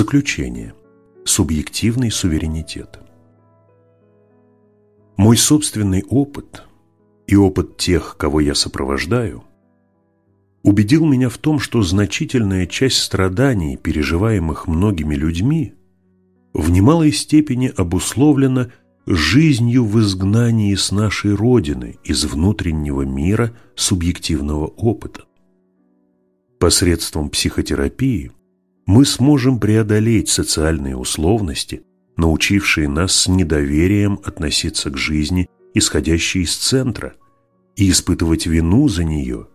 Заключение. Субъективный суверенитет. Мой собственный опыт и опыт тех, кого я сопровождаю, убедил меня в том, что значительная часть страданий, переживаемых многими людьми, в немалой степени обусловлена жизнью в изгнании с нашей Родины, из внутреннего мира субъективного опыта. Посредством психотерапии мы сможем преодолеть социальные условности, научившие нас с недоверием относиться к жизни, исходящей из центра, и испытывать вину за нее,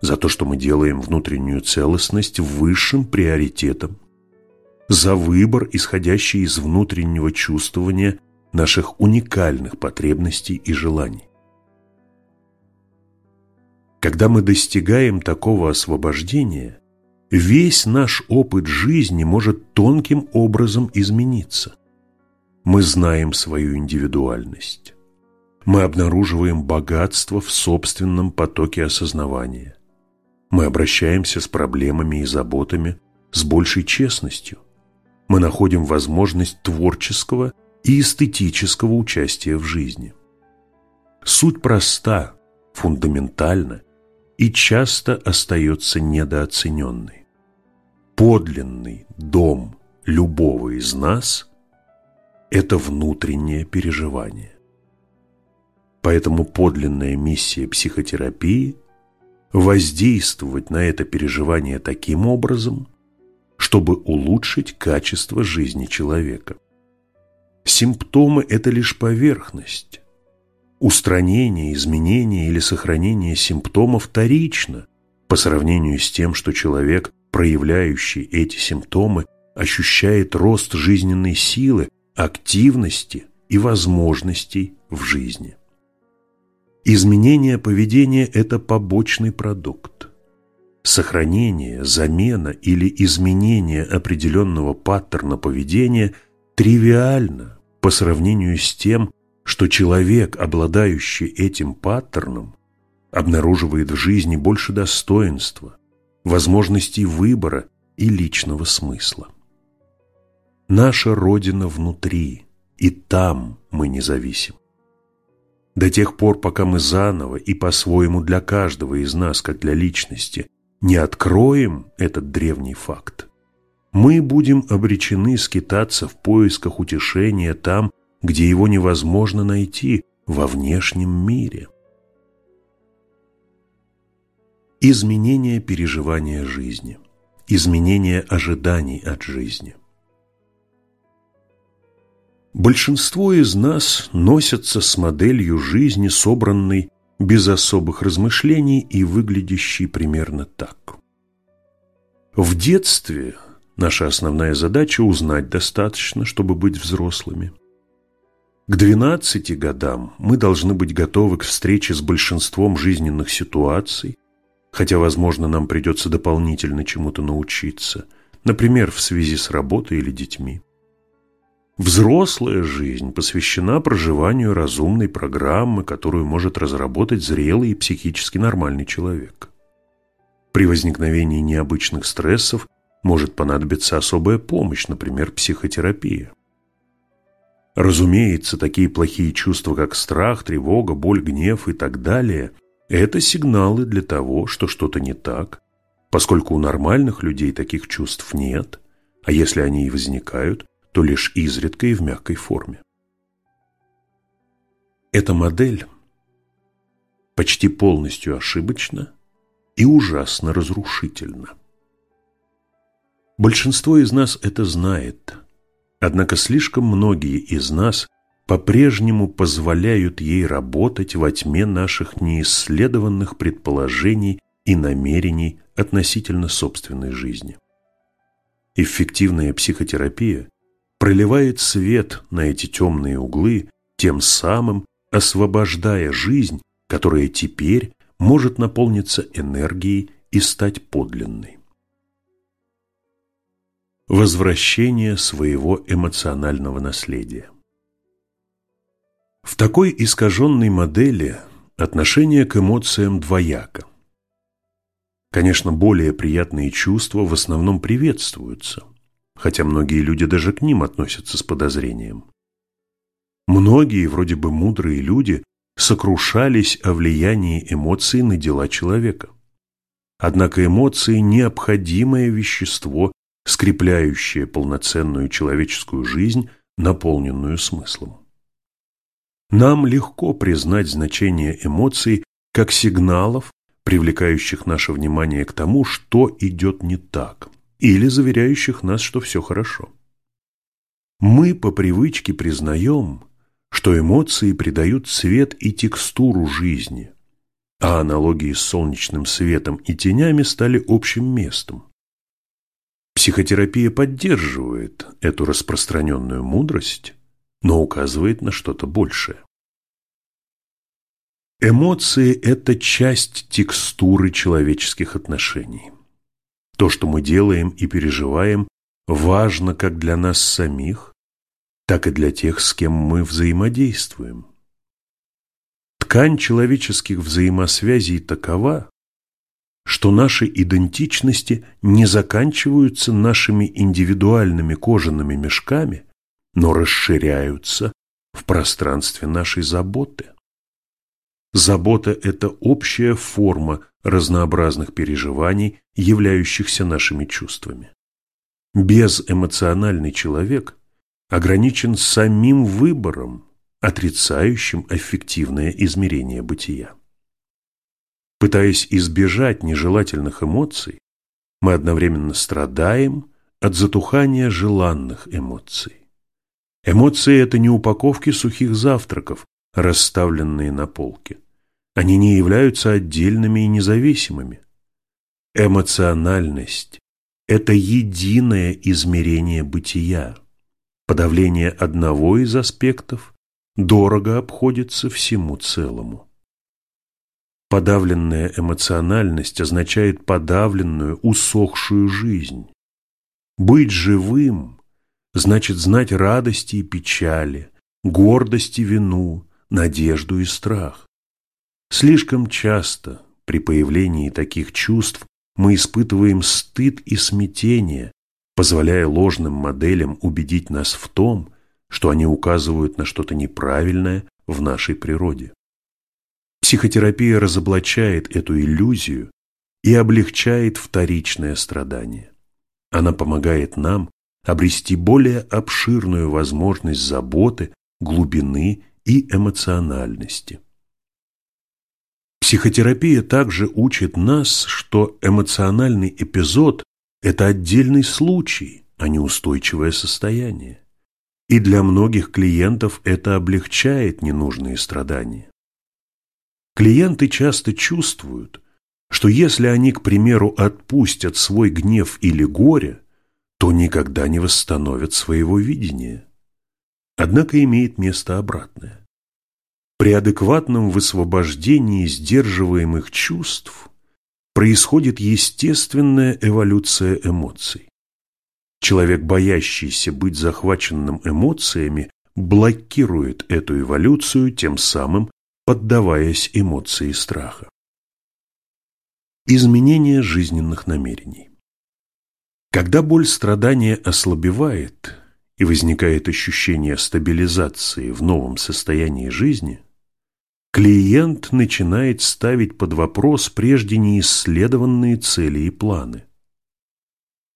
за то, что мы делаем внутреннюю целостность высшим приоритетом, за выбор, исходящий из внутреннего чувствования наших уникальных потребностей и желаний. Когда мы достигаем такого освобождения, весь наш опыт жизни может тонким образом измениться мы знаем свою индивидуальность. Мы обнаруживаем богатство в собственном потоке осознавания. Мы обращаемся с проблемами и заботами с большей честностью. Мы находим возможность творческого и эстетического участия в жизни. Суть проста, фундаментальна и часто остается недооцененной. Подлинный дом любого из нас – это внутреннее переживание. Поэтому подлинная миссия психотерапии – воздействовать на это переживание таким образом, чтобы улучшить качество жизни человека. Симптомы – это лишь поверхность. Устранение, изменение или сохранение симптомов вторично по сравнению с тем, что человек, проявляющий эти симптомы, ощущает рост жизненной силы, активности и возможностей в жизни. Изменение поведения – это побочный продукт. Сохранение, замена или изменение определенного паттерна поведения тривиально по сравнению с тем, что человек, обладающий этим паттерном, обнаруживает в жизни больше достоинства, возможностей выбора и личного смысла. Наша Родина внутри, и там мы независим. До тех пор, пока мы заново и по-своему для каждого из нас, как для личности, не откроем этот древний факт, мы будем обречены скитаться в поисках утешения там, где его невозможно найти, во внешнем мире. Изменение переживания жизни, изменение ожиданий от жизни – Большинство из нас носятся с моделью жизни, собранной без особых размышлений и выглядящей примерно так. В детстве наша основная задача – узнать достаточно, чтобы быть взрослыми. К 12 годам мы должны быть готовы к встрече с большинством жизненных ситуаций, хотя, возможно, нам придется дополнительно чему-то научиться, например, в связи с работой или детьми. Взрослая жизнь посвящена проживанию разумной программы, которую может разработать зрелый и психически нормальный человек. При возникновении необычных стрессов может понадобиться особая помощь, например, психотерапия. Разумеется, такие плохие чувства, как страх, тревога, боль, гнев и так далее – это сигналы для того, что что-то не так, поскольку у нормальных людей таких чувств нет, а если они и возникают, то лишь изредка и в мягкой форме. Эта модель почти полностью ошибочна и ужасно разрушительна. Большинство из нас это знает, однако слишком многие из нас по-прежнему позволяют ей работать во тьме наших неисследованных предположений и намерений относительно собственной жизни. Эффективная психотерапия проливает свет на эти темные углы, тем самым освобождая жизнь, которая теперь может наполниться энергией и стать подлинной. Возвращение своего эмоционального наследия В такой искаженной модели отношение к эмоциям двояко. Конечно, более приятные чувства в основном приветствуются – хотя многие люди даже к ним относятся с подозрением. Многие, вроде бы мудрые люди, сокрушались о влиянии эмоций на дела человека. Однако эмоции – необходимое вещество, скрепляющее полноценную человеческую жизнь, наполненную смыслом. Нам легко признать значение эмоций как сигналов, привлекающих наше внимание к тому, что идет не так, или заверяющих нас, что все хорошо. Мы по привычке признаем, что эмоции придают цвет и текстуру жизни, а аналогии с солнечным светом и тенями стали общим местом. Психотерапия поддерживает эту распространенную мудрость, но указывает на что-то большее. Эмоции – это часть текстуры человеческих отношений. То, что мы делаем и переживаем, важно как для нас самих, так и для тех, с кем мы взаимодействуем. Ткань человеческих взаимосвязей такова, что наши идентичности не заканчиваются нашими индивидуальными кожаными мешками, но расширяются в пространстве нашей заботы. Забота – это общая форма разнообразных переживаний, являющихся нашими чувствами. Безэмоциональный человек ограничен самим выбором, отрицающим эффективное измерение бытия. Пытаясь избежать нежелательных эмоций, мы одновременно страдаем от затухания желанных эмоций. Эмоции – это не упаковки сухих завтраков, расставленные на полке. Они не являются отдельными и независимыми. Эмоциональность – это единое измерение бытия. Подавление одного из аспектов дорого обходится всему целому. Подавленная эмоциональность означает подавленную, усохшую жизнь. Быть живым значит знать радости и печали, гордость и вину, надежду и страх. Слишком часто при появлении таких чувств мы испытываем стыд и смятение, позволяя ложным моделям убедить нас в том, что они указывают на что-то неправильное в нашей природе. Психотерапия разоблачает эту иллюзию и облегчает вторичное страдание. Она помогает нам обрести более обширную возможность заботы, глубины и эмоциональности. Психотерапия также учит нас, что эмоциональный эпизод – это отдельный случай, а не устойчивое состояние. И для многих клиентов это облегчает ненужные страдания. Клиенты часто чувствуют, что если они, к примеру, отпустят свой гнев или горе, то никогда не восстановят своего видения. Однако имеет место обратное. При адекватном высвобождении сдерживаемых чувств происходит естественная эволюция эмоций. Человек, боящийся быть захваченным эмоциями, блокирует эту эволюцию, тем самым поддаваясь эмоции страха. Изменение жизненных намерений. Когда боль страдания ослабевает и возникает ощущение стабилизации в новом состоянии жизни, клиент начинает ставить под вопрос прежде неисследованные цели и планы.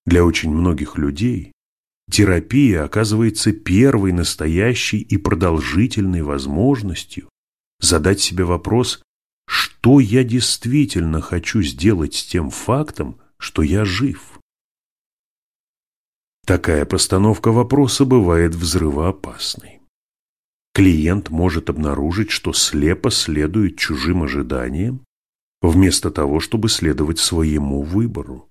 Для очень многих людей терапия оказывается первой настоящей и продолжительной возможностью задать себе вопрос, что я действительно хочу сделать с тем фактом, что я жив. Такая постановка вопроса бывает взрывоопасной клиент может обнаружить, что слепо следует чужим ожиданиям, вместо того, чтобы следовать своему выбору.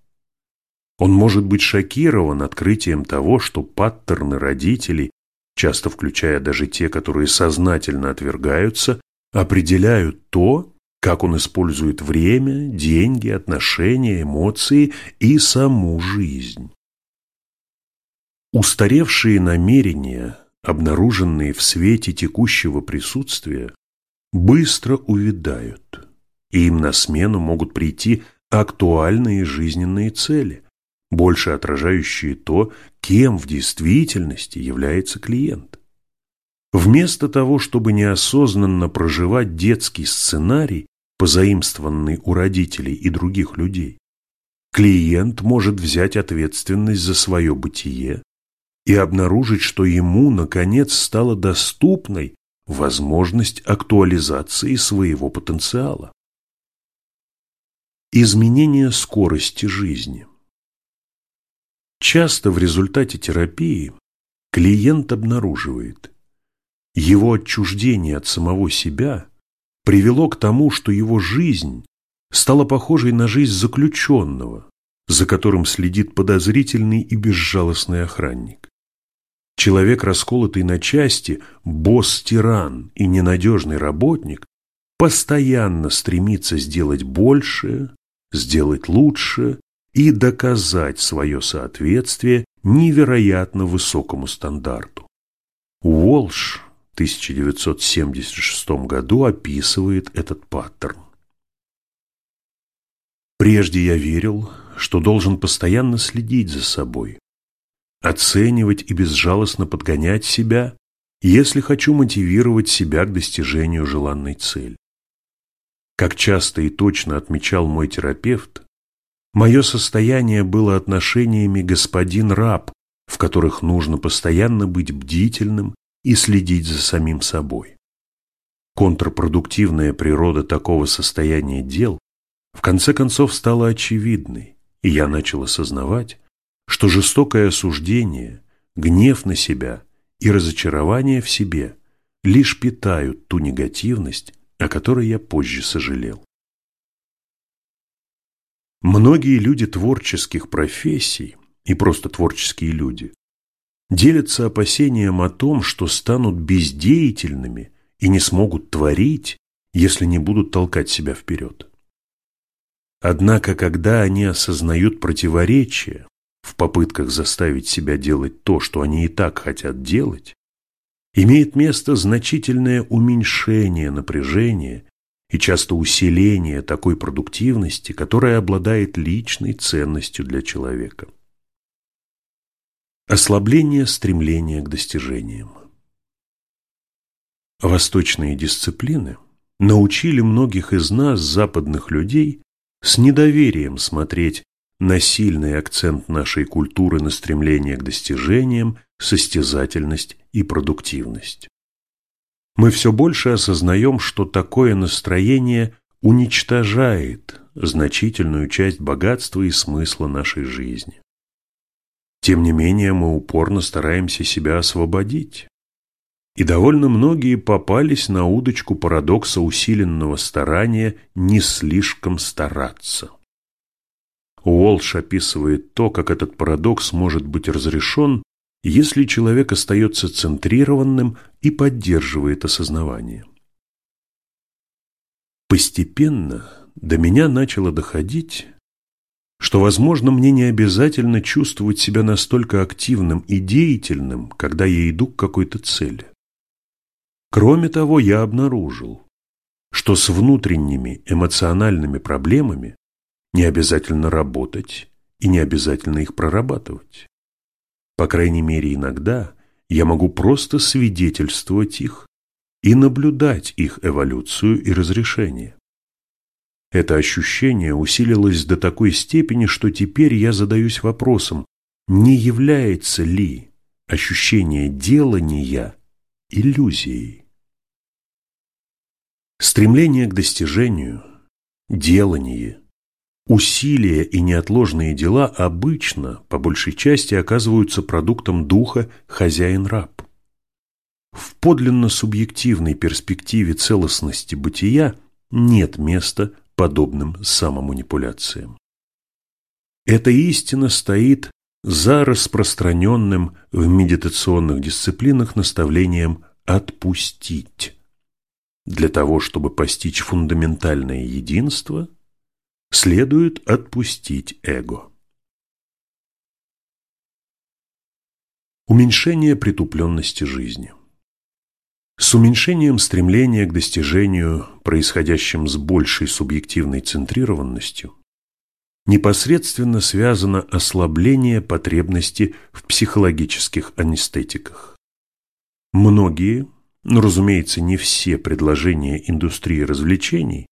Он может быть шокирован открытием того, что паттерны родителей, часто включая даже те, которые сознательно отвергаются, определяют то, как он использует время, деньги, отношения, эмоции и саму жизнь. Устаревшие намерения обнаруженные в свете текущего присутствия, быстро увядают, и им на смену могут прийти актуальные жизненные цели, больше отражающие то, кем в действительности является клиент. Вместо того, чтобы неосознанно проживать детский сценарий, позаимствованный у родителей и других людей, клиент может взять ответственность за свое бытие и обнаружить, что ему, наконец, стала доступной возможность актуализации своего потенциала. Изменение скорости жизни Часто в результате терапии клиент обнаруживает, его отчуждение от самого себя привело к тому, что его жизнь стала похожей на жизнь заключенного, за которым следит подозрительный и безжалостный охранник. Человек, расколотый на части, босс-тиран и ненадежный работник, постоянно стремится сделать больше, сделать лучше и доказать свое соответствие невероятно высокому стандарту. Уолш 1976 году описывает этот паттерн. Прежде я верил, что должен постоянно следить за собой, оценивать и безжалостно подгонять себя, если хочу мотивировать себя к достижению желанной цели. Как часто и точно отмечал мой терапевт, мое состояние было отношениями господин-раб, в которых нужно постоянно быть бдительным и следить за самим собой. Контрпродуктивная природа такого состояния дел в конце концов стала очевидной, и я начал осознавать, что жестокое осуждение, гнев на себя и разочарование в себе лишь питают ту негативность, о которой я позже сожалел. Многие люди творческих профессий и просто творческие люди делятся опасением о том, что станут бездеятельными и не смогут творить, если не будут толкать себя вперед. Однако, когда они осознают противоречия в попытках заставить себя делать то, что они и так хотят делать, имеет место значительное уменьшение напряжения и часто усиление такой продуктивности, которая обладает личной ценностью для человека. Ослабление стремления к достижениям. Восточные дисциплины научили многих из нас, западных людей, с недоверием смотреть на сильный акцент нашей культуры на стремление к достижениям, состязательность и продуктивность. Мы все больше осознаем, что такое настроение уничтожает значительную часть богатства и смысла нашей жизни. Тем не менее, мы упорно стараемся себя освободить. И довольно многие попались на удочку парадокса усиленного старания не слишком стараться. Уолш описывает то, как этот парадокс может быть разрешен, если человек остается центрированным и поддерживает осознавание. Постепенно до меня начало доходить, что, возможно, мне не обязательно чувствовать себя настолько активным и деятельным, когда я иду к какой-то цели. Кроме того, я обнаружил, что с внутренними эмоциональными проблемами не обязательно работать и не обязательно их прорабатывать. По крайней мере, иногда я могу просто свидетельствовать их и наблюдать их эволюцию и разрешение. Это ощущение усилилось до такой степени, что теперь я задаюсь вопросом, не является ли ощущение делания иллюзией. Стремление к достижению, делание, усилия и неотложные дела обычно, по большей части, оказываются продуктом духа хозяин-раб. В подлинно субъективной перспективе целостности бытия нет места подобным самоманипуляциям. Эта истина стоит за распространенным в медитационных дисциплинах наставлением «отпустить». Для того, чтобы постичь фундаментальное единство, следует отпустить эго. Уменьшение притупленности жизни С уменьшением стремления к достижению, происходящим с большей субъективной центрированностью, непосредственно связано ослабление потребности в психологических анестетиках. Многие, но, разумеется, не все предложения индустрии развлечений,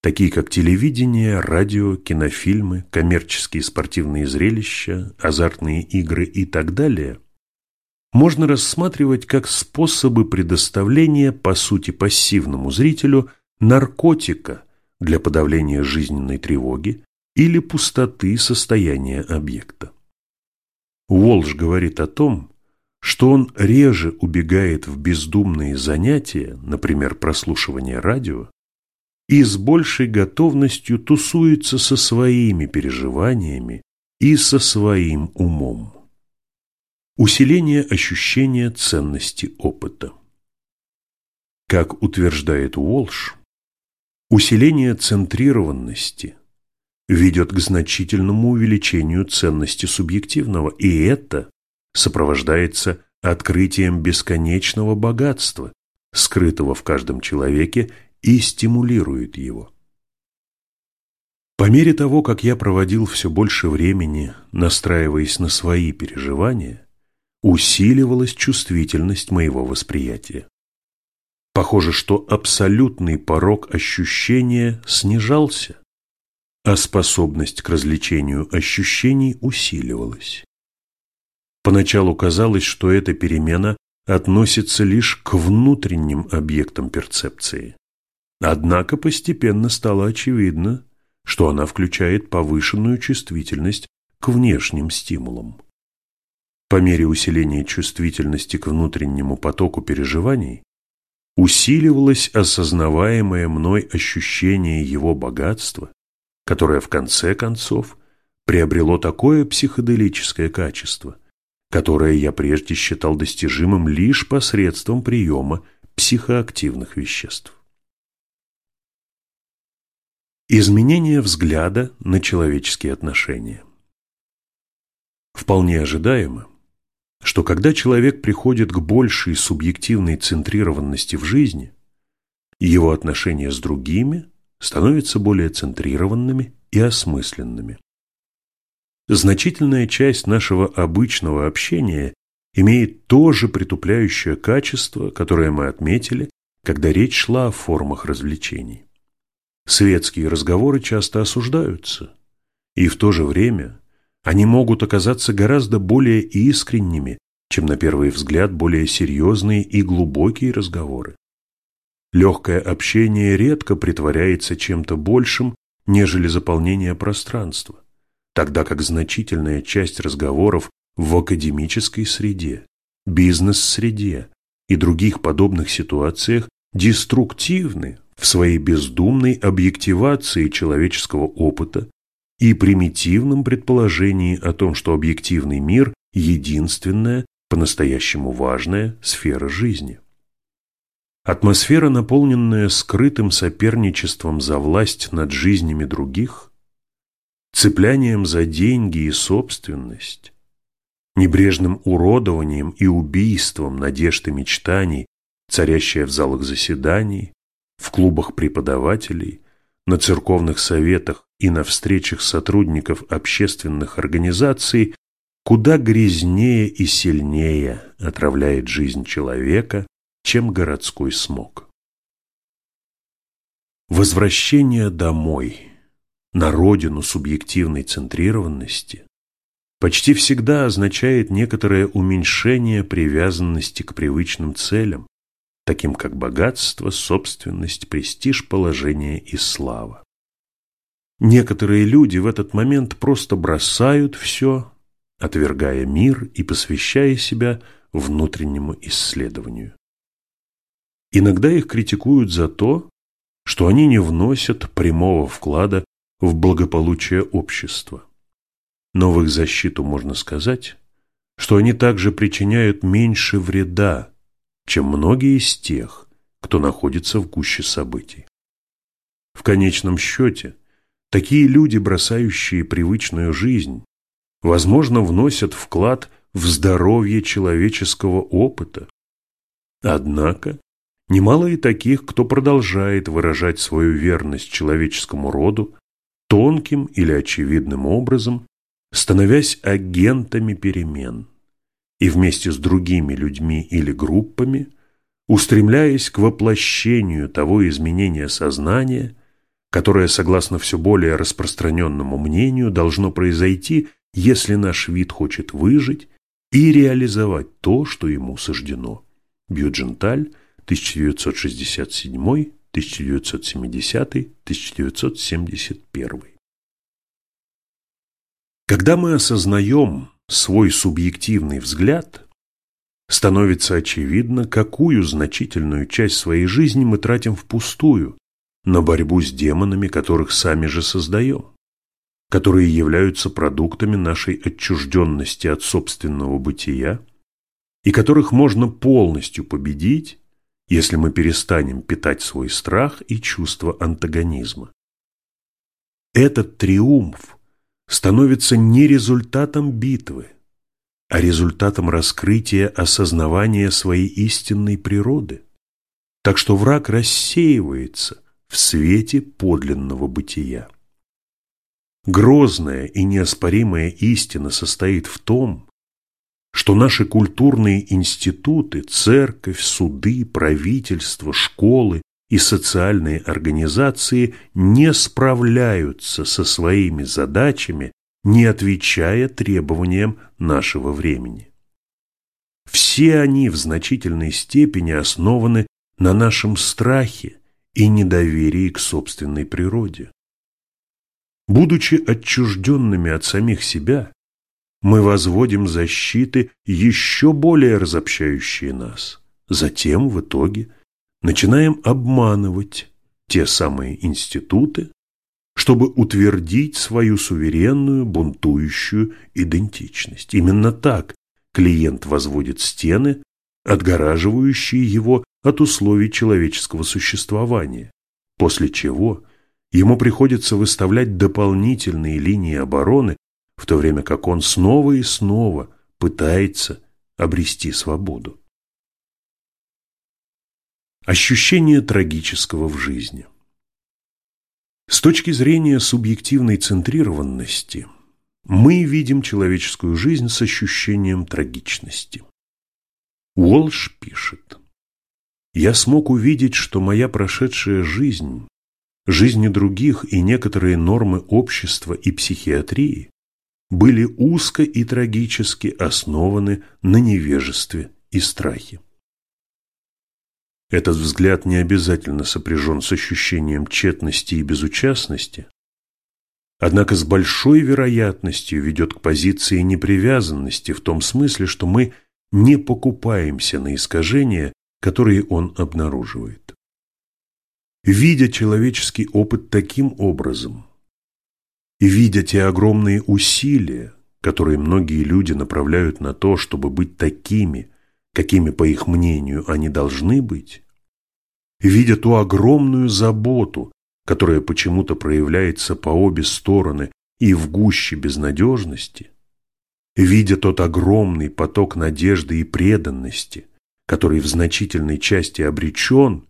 такие как телевидение, радио, кинофильмы, коммерческие спортивные зрелища, азартные игры и так далее, можно рассматривать как способы предоставления, по сути, пассивному зрителю наркотика для подавления жизненной тревоги или пустоты состояния объекта. Уолш говорит о том, что он реже убегает в бездумные занятия, например, прослушивание радио, и с большей готовностью тусуется со своими переживаниями и со своим умом. Усиление ощущения ценности опыта. Как утверждает Уолш, усиление центрированности ведет к значительному увеличению ценности субъективного, и это сопровождается открытием бесконечного богатства, скрытого в каждом человеке, и стимулирует его. По мере того, как я проводил все больше времени, настраиваясь на свои переживания, усиливалась чувствительность моего восприятия. Похоже, что абсолютный порог ощущения снижался, а способность к развлечению ощущений усиливалась. Поначалу казалось, что эта перемена относится лишь к внутренним объектам перцепции. Однако постепенно стало очевидно, что она включает повышенную чувствительность к внешним стимулам. По мере усиления чувствительности к внутреннему потоку переживаний усиливалось осознаваемое мной ощущение его богатства, которое в конце концов приобрело такое психоделическое качество, которое я прежде считал достижимым лишь посредством приема психоактивных веществ. Изменение взгляда на человеческие отношения Вполне ожидаемо, что когда человек приходит к большей субъективной центрированности в жизни, его отношения с другими становятся более центрированными и осмысленными. Значительная часть нашего обычного общения имеет то же притупляющее качество, которое мы отметили, когда речь шла о формах развлечений. Светские разговоры часто осуждаются, и в то же время они могут оказаться гораздо более искренними, чем на первый взгляд более серьезные и глубокие разговоры. Легкое общение редко притворяется чем-то большим, нежели заполнение пространства, тогда как значительная часть разговоров в академической среде, бизнес-среде и других подобных ситуациях деструктивны в своей бездумной объективации человеческого опыта и примитивном предположении о том, что объективный мир – единственная, по-настоящему важная сфера жизни. Атмосфера, наполненная скрытым соперничеством за власть над жизнями других, цеплянием за деньги и собственность, небрежным уродованием и убийством надежд и мечтаний, царящая в залах заседаний, в клубах преподавателей, на церковных советах и на встречах сотрудников общественных организаций куда грязнее и сильнее отравляет жизнь человека, чем городской смог. Возвращение домой, на родину субъективной центрированности, почти всегда означает некоторое уменьшение привязанности к привычным целям, таким как богатство, собственность, престиж, положение и слава. Некоторые люди в этот момент просто бросают все, отвергая мир и посвящая себя внутреннему исследованию. Иногда их критикуют за то, что они не вносят прямого вклада в благополучие общества. Но в их защиту можно сказать, что они также причиняют меньше вреда, чем многие из тех, кто находится в гуще событий. В конечном счете, такие люди, бросающие привычную жизнь, возможно, вносят вклад в здоровье человеческого опыта. Однако, немало и таких, кто продолжает выражать свою верность человеческому роду тонким или очевидным образом, становясь агентами перемен и вместе с другими людьми или группами, устремляясь к воплощению того изменения сознания, которое, согласно все более распространенному мнению, должно произойти, если наш вид хочет выжить и реализовать то, что ему суждено. Бьюдженталь, 1967, 1970, 1971. Когда мы осознаем свой субъективный взгляд, становится очевидно, какую значительную часть своей жизни мы тратим впустую на борьбу с демонами, которых сами же создаем, которые являются продуктами нашей отчужденности от собственного бытия и которых можно полностью победить, если мы перестанем питать свой страх и чувство антагонизма. Этот триумф становится не результатом битвы, а результатом раскрытия осознавания своей истинной природы. Так что враг рассеивается в свете подлинного бытия. Грозная и неоспоримая истина состоит в том, что наши культурные институты, церковь, суды, правительство, школы и социальные организации не справляются со своими задачами, не отвечая требованиям нашего времени. Все они в значительной степени основаны на нашем страхе и недоверии к собственной природе. Будучи отчужденными от самих себя, мы возводим защиты, еще более разобщающие нас. Затем, в итоге, начинаем обманывать те самые институты, чтобы утвердить свою суверенную бунтующую идентичность. Именно так клиент возводит стены, отгораживающие его от условий человеческого существования, после чего ему приходится выставлять дополнительные линии обороны, в то время как он снова и снова пытается обрести свободу. Ощущение трагического в жизни С точки зрения субъективной центрированности, мы видим человеческую жизнь с ощущением трагичности. Уолш пишет, «Я смог увидеть, что моя прошедшая жизнь, жизни других и некоторые нормы общества и психиатрии были узко и трагически основаны на невежестве и страхе. Этот взгляд не обязательно сопряжен с ощущением тщетности и безучастности, однако с большой вероятностью ведет к позиции непривязанности в том смысле, что мы не покупаемся на искажения, которые он обнаруживает. Видя человеческий опыт таким образом, видя те огромные усилия, которые многие люди направляют на то, чтобы быть такими, какими, по их мнению, они должны быть, видя ту огромную заботу, которая почему-то проявляется по обе стороны и в гуще безнадежности, видя тот огромный поток надежды и преданности, который в значительной части обречен,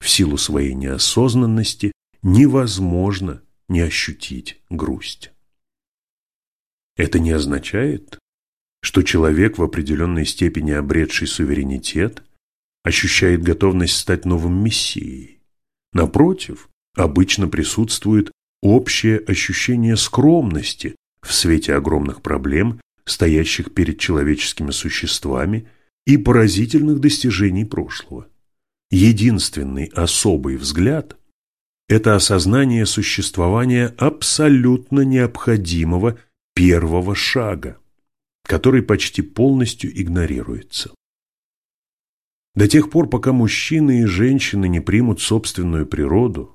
в силу своей неосознанности невозможно не ощутить грусть. Это не означает, что человек в определенной степени обретший суверенитет – ощущает готовность стать новым мессией. Напротив, обычно присутствует общее ощущение скромности в свете огромных проблем, стоящих перед человеческими существами и поразительных достижений прошлого. Единственный особый взгляд – это осознание существования абсолютно необходимого первого шага, который почти полностью игнорируется. До тех пор, пока мужчины и женщины не примут собственную природу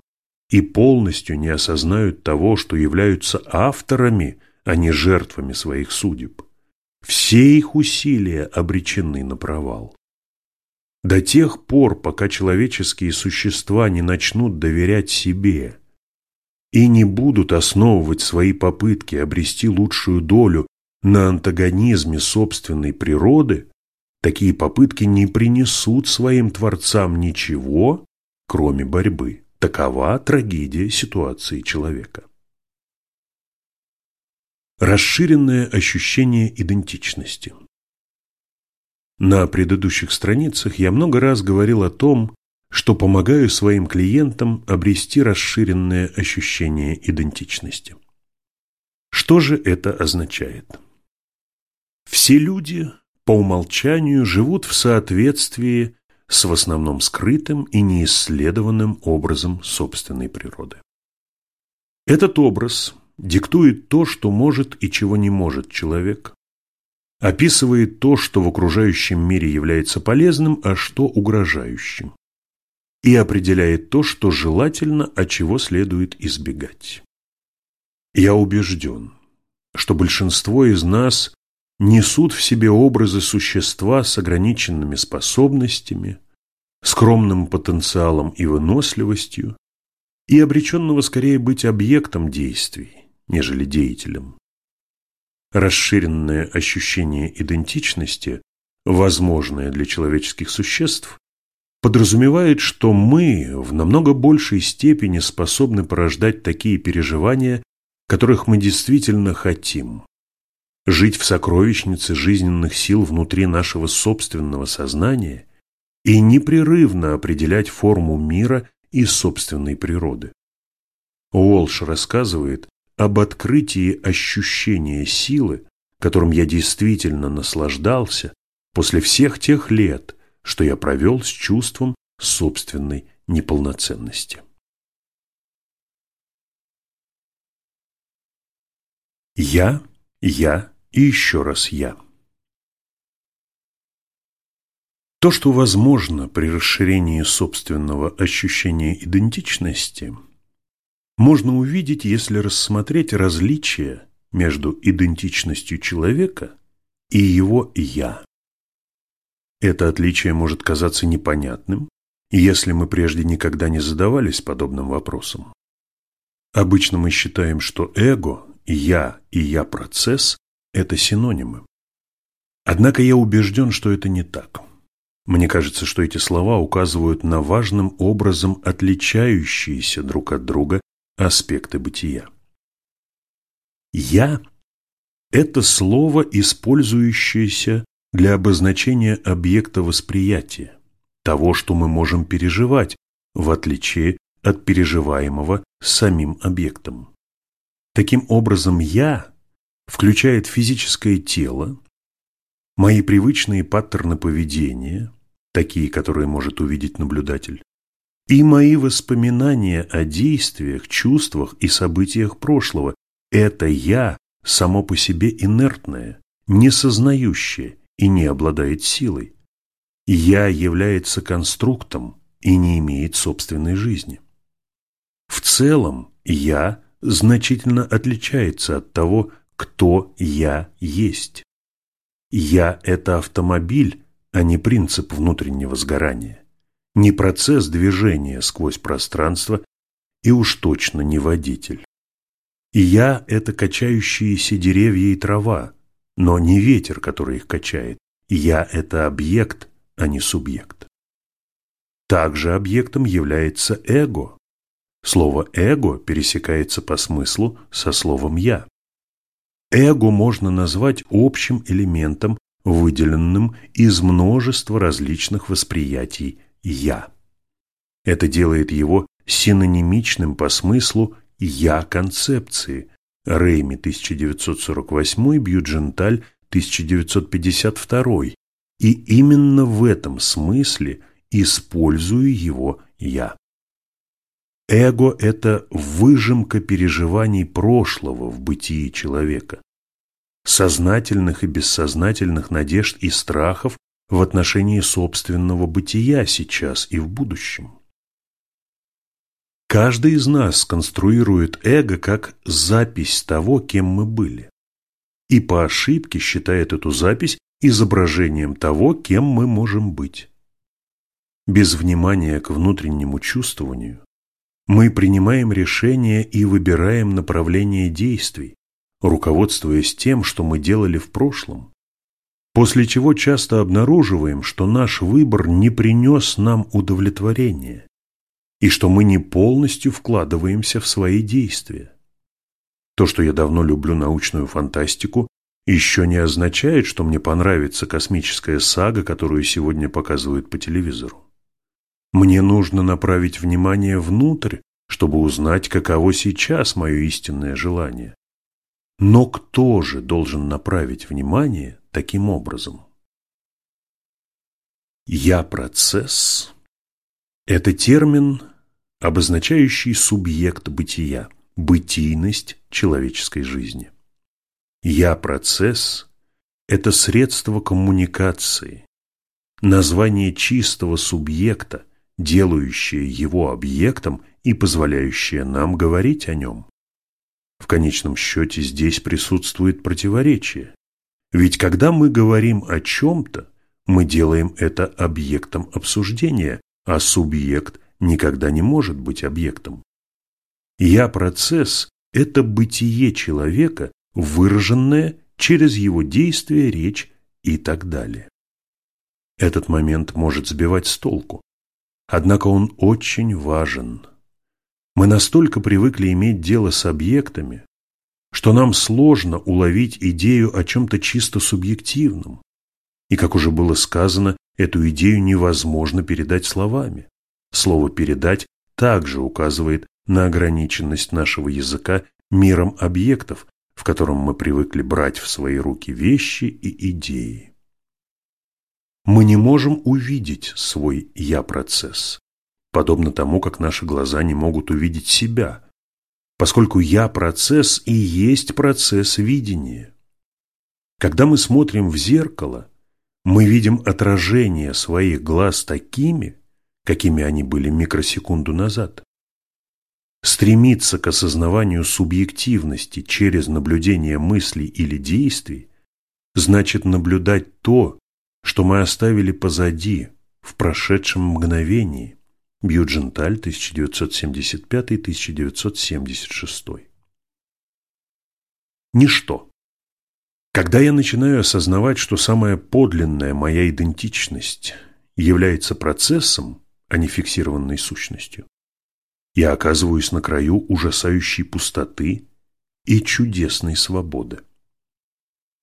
и полностью не осознают того, что являются авторами, а не жертвами своих судеб, все их усилия обречены на провал. До тех пор, пока человеческие существа не начнут доверять себе и не будут основывать свои попытки обрести лучшую долю на антагонизме собственной природы, Такие попытки не принесут своим творцам ничего, кроме борьбы. Такова трагедия ситуации человека. Расширенное ощущение идентичности. На предыдущих страницах я много раз говорил о том, что помогаю своим клиентам обрести расширенное ощущение идентичности. Что же это означает? Все люди по умолчанию живут в соответствии с в основном скрытым и неисследованным образом собственной природы. Этот образ диктует то, что может и чего не может человек, описывает то, что в окружающем мире является полезным, а что угрожающим, и определяет то, что желательно, а чего следует избегать. Я убежден, что большинство из нас несут в себе образы существа с ограниченными способностями, скромным потенциалом и выносливостью, и обреченного скорее быть объектом действий, нежели деятелем. Расширенное ощущение идентичности, возможное для человеческих существ, подразумевает, что мы в намного большей степени способны порождать такие переживания, которых мы действительно хотим. Жить в сокровищнице жизненных сил внутри нашего собственного сознания и непрерывно определять форму мира и собственной природы. Уолш рассказывает об открытии ощущения силы, которым я действительно наслаждался после всех тех лет, что я провел с чувством собственной неполноценности. Я, я и еще раз я. То, что возможно при расширении собственного ощущения идентичности, можно увидеть, если рассмотреть различия между идентичностью человека и его «я». Это отличие может казаться непонятным, если мы прежде никогда не задавались подобным вопросом. Обычно мы считаем, что эго, я и я-процесс – это синонимы. Однако я убежден, что это не так. Мне кажется, что эти слова указывают на важным образом отличающиеся друг от друга аспекты бытия. «Я» – это слово, использующееся для обозначения объекта восприятия, того, что мы можем переживать, в отличие от переживаемого самим объектом. Таким образом, «я» включает физическое тело, мои привычные паттерны поведения, такие, которые может увидеть наблюдатель, и мои воспоминания о действиях, чувствах и событиях прошлого – это «я» само по себе инертное, несознающее и не обладает силой. «Я» является конструктом и не имеет собственной жизни. В целом «я» значительно отличается от того, кто «я» есть. «Я» – это автомобиль, а не принцип внутреннего сгорания, не процесс движения сквозь пространство и уж точно не водитель. И я – это качающиеся деревья и трава, но не ветер, который их качает. Я – это объект, а не субъект. Также объектом является эго. Слово «эго» пересекается по смыслу со словом «я». Эго можно назвать общим элементом выделенным из множества различных восприятий «я». Это делает его синонимичным по смыслу «я-концепции» Рейми 1948, Бьюдженталь 1952, и именно в этом смысле использую его «я». Эго – это выжимка переживаний прошлого в бытии человека сознательных и бессознательных надежд и страхов в отношении собственного бытия сейчас и в будущем. Каждый из нас конструирует эго как запись того, кем мы были, и по ошибке считает эту запись изображением того, кем мы можем быть. Без внимания к внутреннему чувствованию мы принимаем решения и выбираем направление действий, руководствуясь тем, что мы делали в прошлом, после чего часто обнаруживаем, что наш выбор не принес нам удовлетворения и что мы не полностью вкладываемся в свои действия. То, что я давно люблю научную фантастику, еще не означает, что мне понравится космическая сага, которую сегодня показывают по телевизору. Мне нужно направить внимание внутрь, чтобы узнать, каково сейчас мое истинное желание. Но кто же должен направить внимание таким образом? «Я-процесс» – это термин, обозначающий субъект бытия, бытийность человеческой жизни. «Я-процесс» – это средство коммуникации, название чистого субъекта, делающее его объектом и позволяющее нам говорить о нем. В конечном счете здесь присутствует противоречие. Ведь когда мы говорим о чем-то, мы делаем это объектом обсуждения, а субъект никогда не может быть объектом. Я-процесс – это бытие человека, выраженное через его действия, речь и так далее. Этот момент может сбивать с толку, однако он очень важен. Мы настолько привыкли иметь дело с объектами, что нам сложно уловить идею о чем-то чисто субъективном. И, как уже было сказано, эту идею невозможно передать словами. Слово «передать» также указывает на ограниченность нашего языка миром объектов, в котором мы привыкли брать в свои руки вещи и идеи. Мы не можем увидеть свой «я-процесс», подобно тому, как наши глаза не могут увидеть себя, поскольку «я-процесс» и есть процесс видения. Когда мы смотрим в зеркало – мы видим отражение своих глаз такими, какими они были микросекунду назад. Стремиться к осознаванию субъективности через наблюдение мыслей или действий значит наблюдать то, что мы оставили позади в прошедшем мгновении. Бьюдженталь, 1975-1976. Ничто. Когда я начинаю осознавать, что самая подлинная моя идентичность является процессом, а не фиксированной сущностью, я оказываюсь на краю ужасающей пустоты и чудесной свободы.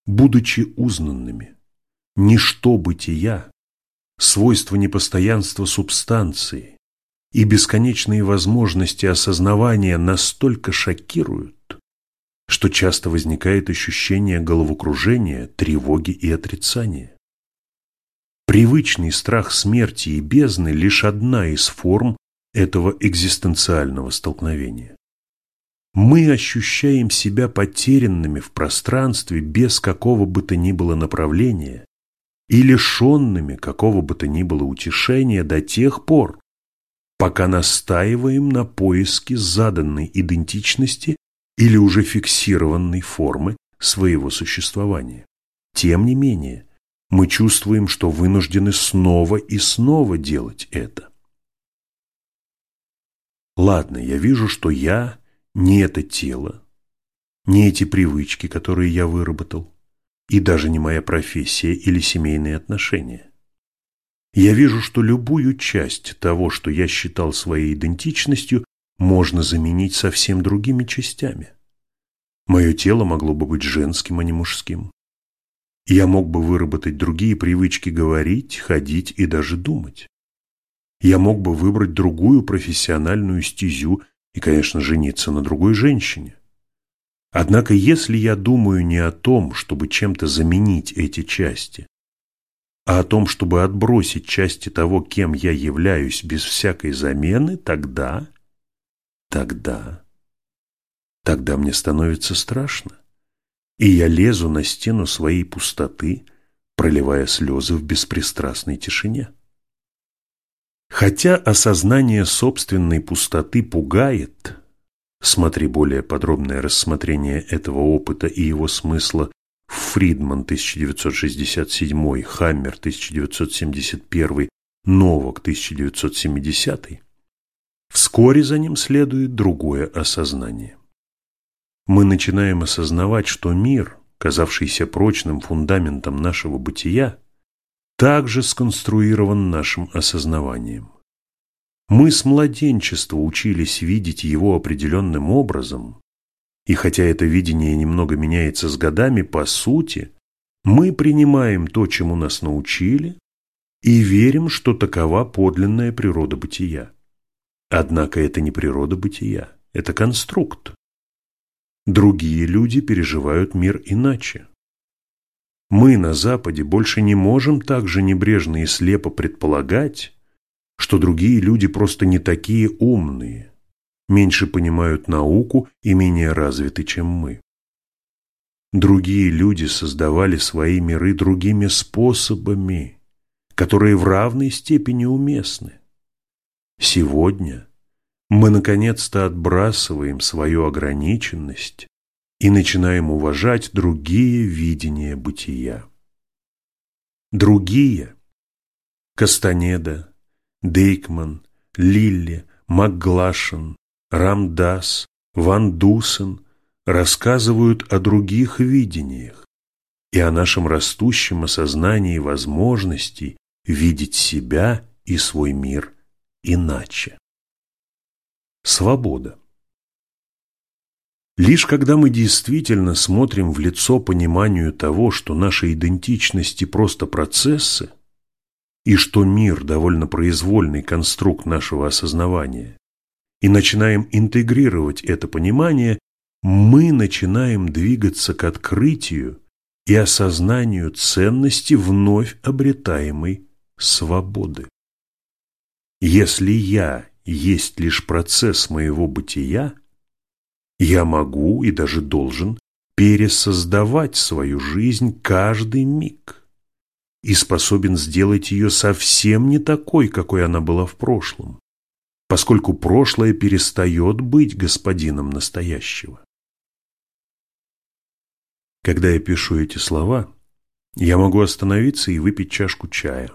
Будучи узнанными, ничто бытия, свойства непостоянства субстанции и бесконечные возможности осознавания настолько шокируют, что часто возникает ощущение головокружения, тревоги и отрицания. Привычный страх смерти и бездны – лишь одна из форм этого экзистенциального столкновения. Мы ощущаем себя потерянными в пространстве без какого бы то ни было направления и лишенными какого бы то ни было утешения до тех пор, пока настаиваем на поиске заданной идентичности или уже фиксированной формы своего существования. Тем не менее, мы чувствуем, что вынуждены снова и снова делать это. Ладно, я вижу, что я не это тело, не эти привычки, которые я выработал, и даже не моя профессия или семейные отношения. Я вижу, что любую часть того, что я считал своей идентичностью, можно заменить совсем другими частями. Мое тело могло бы быть женским, а не мужским. Я мог бы выработать другие привычки говорить, ходить и даже думать. Я мог бы выбрать другую профессиональную стезю и, конечно, жениться на другой женщине. Однако, если я думаю не о том, чтобы чем-то заменить эти части, а о том, чтобы отбросить части того, кем я являюсь без всякой замены, тогда Тогда, тогда мне становится страшно, и я лезу на стену своей пустоты, проливая слезы в беспристрастной тишине. Хотя осознание собственной пустоты пугает, смотри более подробное рассмотрение этого опыта и его смысла Фридман 1967, Хаммер 1971, Новак 1970, Вскоре за ним следует другое осознание. Мы начинаем осознавать, что мир, казавшийся прочным фундаментом нашего бытия, также сконструирован нашим осознаванием. Мы с младенчества учились видеть его определенным образом, И хотя это видение немного меняется с годами, по сути, мы принимаем то, чему нас научили, и верим, что такова подлинная природа бытия. Однако это не природа бытия, это конструкт. Другие люди переживают мир иначе. Мы на Западе больше не можем так же небрежно и слепо предполагать, что другие люди просто не такие умные, меньше понимают науку и менее развиты, чем мы. Другие люди создавали свои миры другими способами, которые в равной степени уместны. Сегодня мы наконец-то отбрасываем свою ограниченность и начинаем уважать другие видения бытия. Другие – Кастанеда, Дейкман, Лилли, Макглашен, Рамдас, Ван Дусен рассказывают о других видениях и о нашем растущем осознании возможностей видеть себя и свой мир иначе. Свобода. Лишь когда мы действительно смотрим в лицо пониманию того, что наши идентичности просто процессы, и что мир – довольно произвольный конструкт нашего осознавания, и начинаем интегрировать это понимание, мы начинаем двигаться к открытию и осознанию ценности вновь обретаемой свободы. Если я есть лишь процесс моего бытия, я могу и даже должен пересоздавать свою жизнь каждый миг и способен сделать ее совсем не такой, какой она была в прошлом, поскольку прошлое перестает быть господином настоящего. Когда я пишу эти слова, я могу остановиться и выпить чашку чая,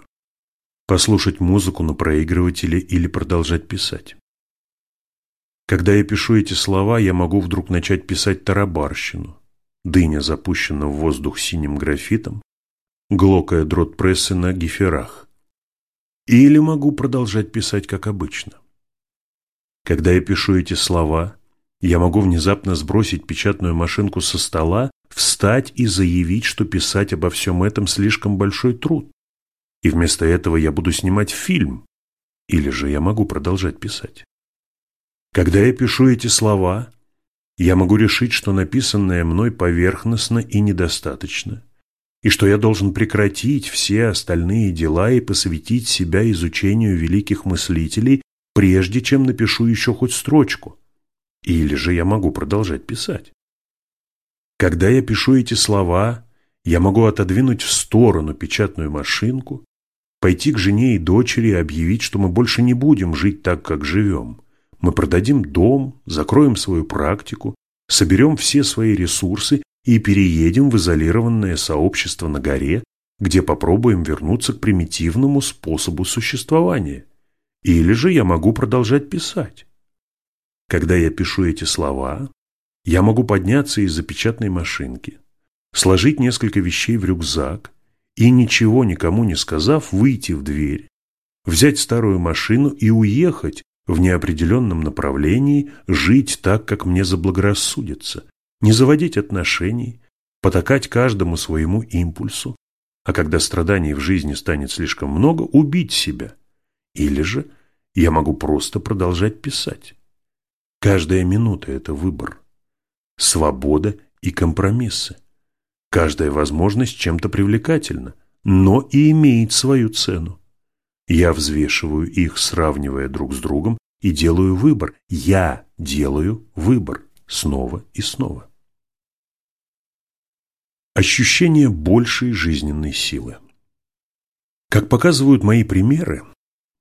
послушать музыку на проигрывателе или продолжать писать. Когда я пишу эти слова, я могу вдруг начать писать тарабарщину. Дыня запущена в воздух синим графитом, глокая дрот прессы на гиферах. Или могу продолжать писать, как обычно. Когда я пишу эти слова, я могу внезапно сбросить печатную машинку со стола, встать и заявить, что писать обо всем этом слишком большой труд и вместо этого я буду снимать фильм, или же я могу продолжать писать. Когда я пишу эти слова, я могу решить, что написанное мной поверхностно и недостаточно, и что я должен прекратить все остальные дела и посвятить себя изучению великих мыслителей, прежде чем напишу еще хоть строчку. Или же я могу продолжать писать. Когда я пишу эти слова, я могу отодвинуть в сторону печатную машинку пойти к жене и дочери и объявить, что мы больше не будем жить так, как живем. Мы продадим дом, закроем свою практику, соберем все свои ресурсы и переедем в изолированное сообщество на горе, где попробуем вернуться к примитивному способу существования. Или же я могу продолжать писать. Когда я пишу эти слова, я могу подняться из запечатной машинки, сложить несколько вещей в рюкзак и, ничего никому не сказав, выйти в дверь, взять старую машину и уехать в неопределенном направлении, жить так, как мне заблагорассудится, не заводить отношений, потакать каждому своему импульсу, а когда страданий в жизни станет слишком много, убить себя. Или же я могу просто продолжать писать. Каждая минута – это выбор. Свобода и компромиссы. Каждая возможность чем-то привлекательна, но и имеет свою цену. Я взвешиваю их, сравнивая друг с другом, и делаю выбор. Я делаю выбор снова и снова. Ощущение большей жизненной силы. Как показывают мои примеры,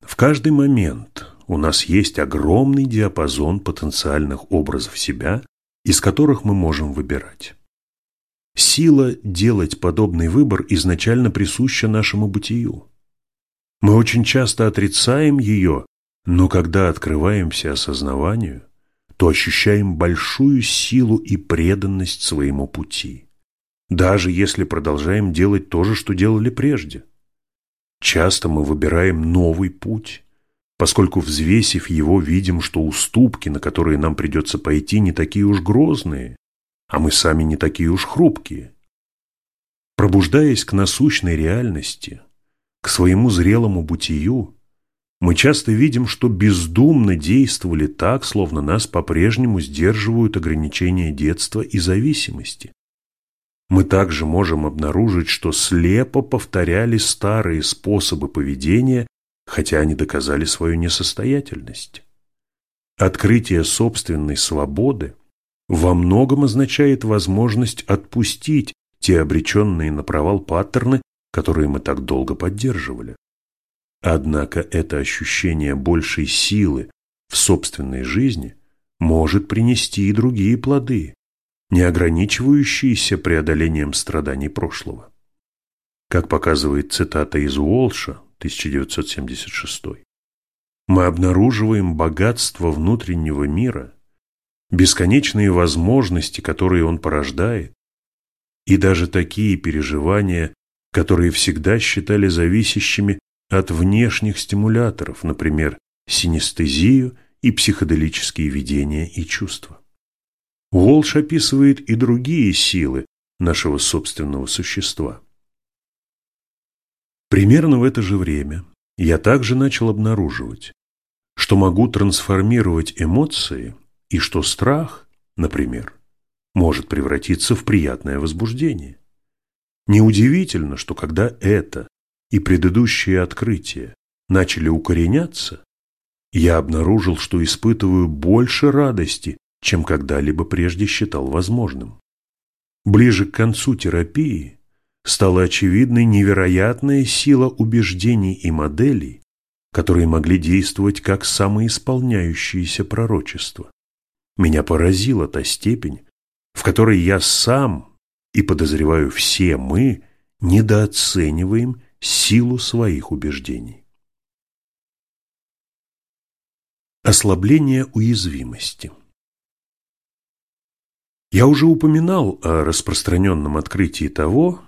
в каждый момент у нас есть огромный диапазон потенциальных образов себя, из которых мы можем выбирать. Сила делать подобный выбор изначально присуща нашему бытию. Мы очень часто отрицаем ее, но когда открываемся осознаванию, то ощущаем большую силу и преданность своему пути, даже если продолжаем делать то же, что делали прежде. Часто мы выбираем новый путь, поскольку, взвесив его, видим, что уступки, на которые нам придется пойти, не такие уж грозные, а мы сами не такие уж хрупкие. Пробуждаясь к насущной реальности, к своему зрелому бытию, мы часто видим, что бездумно действовали так, словно нас по-прежнему сдерживают ограничения детства и зависимости. Мы также можем обнаружить, что слепо повторяли старые способы поведения, хотя они доказали свою несостоятельность. Открытие собственной свободы во многом означает возможность отпустить те обреченные на провал паттерны, которые мы так долго поддерживали. Однако это ощущение большей силы в собственной жизни может принести и другие плоды, не ограничивающиеся преодолением страданий прошлого. Как показывает цитата из Уолша, 1976, мы обнаруживаем богатство внутреннего мира, бесконечные возможности, которые он порождает, и даже такие переживания, которые всегда считали зависящими от внешних стимуляторов, например, синестезию и психоделические видения и чувства. Уолш описывает и другие силы нашего собственного существа. Примерно в это же время я также начал обнаруживать, что могу трансформировать эмоции и что страх, например, может превратиться в приятное возбуждение. Неудивительно, что когда это и предыдущие открытия начали укореняться, я обнаружил, что испытываю больше радости, чем когда-либо прежде считал возможным. Ближе к концу терапии стала очевидной невероятная сила убеждений и моделей, которые могли действовать как самоисполняющиеся пророчества. Меня поразила та степень, в которой я сам и, подозреваю, все мы недооцениваем силу своих убеждений. Ослабление уязвимости Я уже упоминал о распространенном открытии того,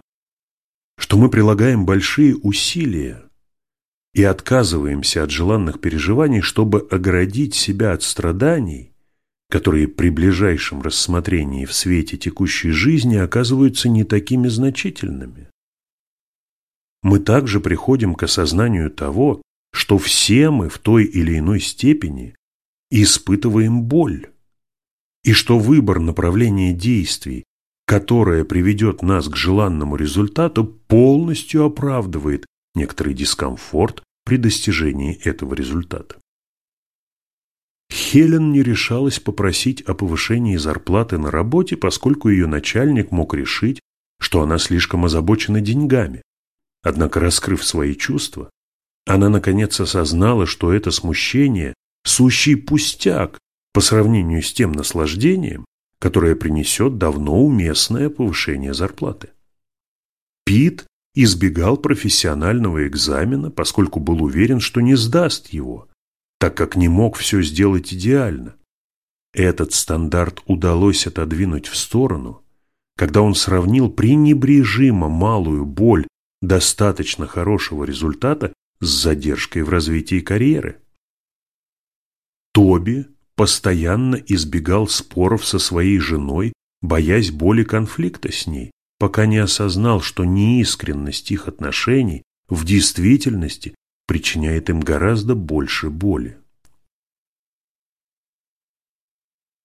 что мы прилагаем большие усилия и отказываемся от желанных переживаний, чтобы оградить себя от страданий, которые при ближайшем рассмотрении в свете текущей жизни оказываются не такими значительными. Мы также приходим к осознанию того, что все мы в той или иной степени испытываем боль, и что выбор направления действий, которое приведет нас к желанному результату, полностью оправдывает некоторый дискомфорт при достижении этого результата. Хелен не решалась попросить о повышении зарплаты на работе, поскольку ее начальник мог решить, что она слишком озабочена деньгами, Однако, раскрыв свои чувства, она наконец осознала, что это смущение – сущий пустяк по сравнению с тем наслаждением, которое принесет давно уместное повышение зарплаты. Пит избегал профессионального экзамена, поскольку был уверен, что не сдаст его, так как не мог все сделать идеально. Этот стандарт удалось отодвинуть в сторону, когда он сравнил пренебрежимо малую боль достаточно хорошего результата с задержкой в развитии карьеры. Тоби постоянно избегал споров со своей женой, боясь боли конфликта с ней, пока не осознал, что неискренность их отношений в действительности причиняет им гораздо больше боли.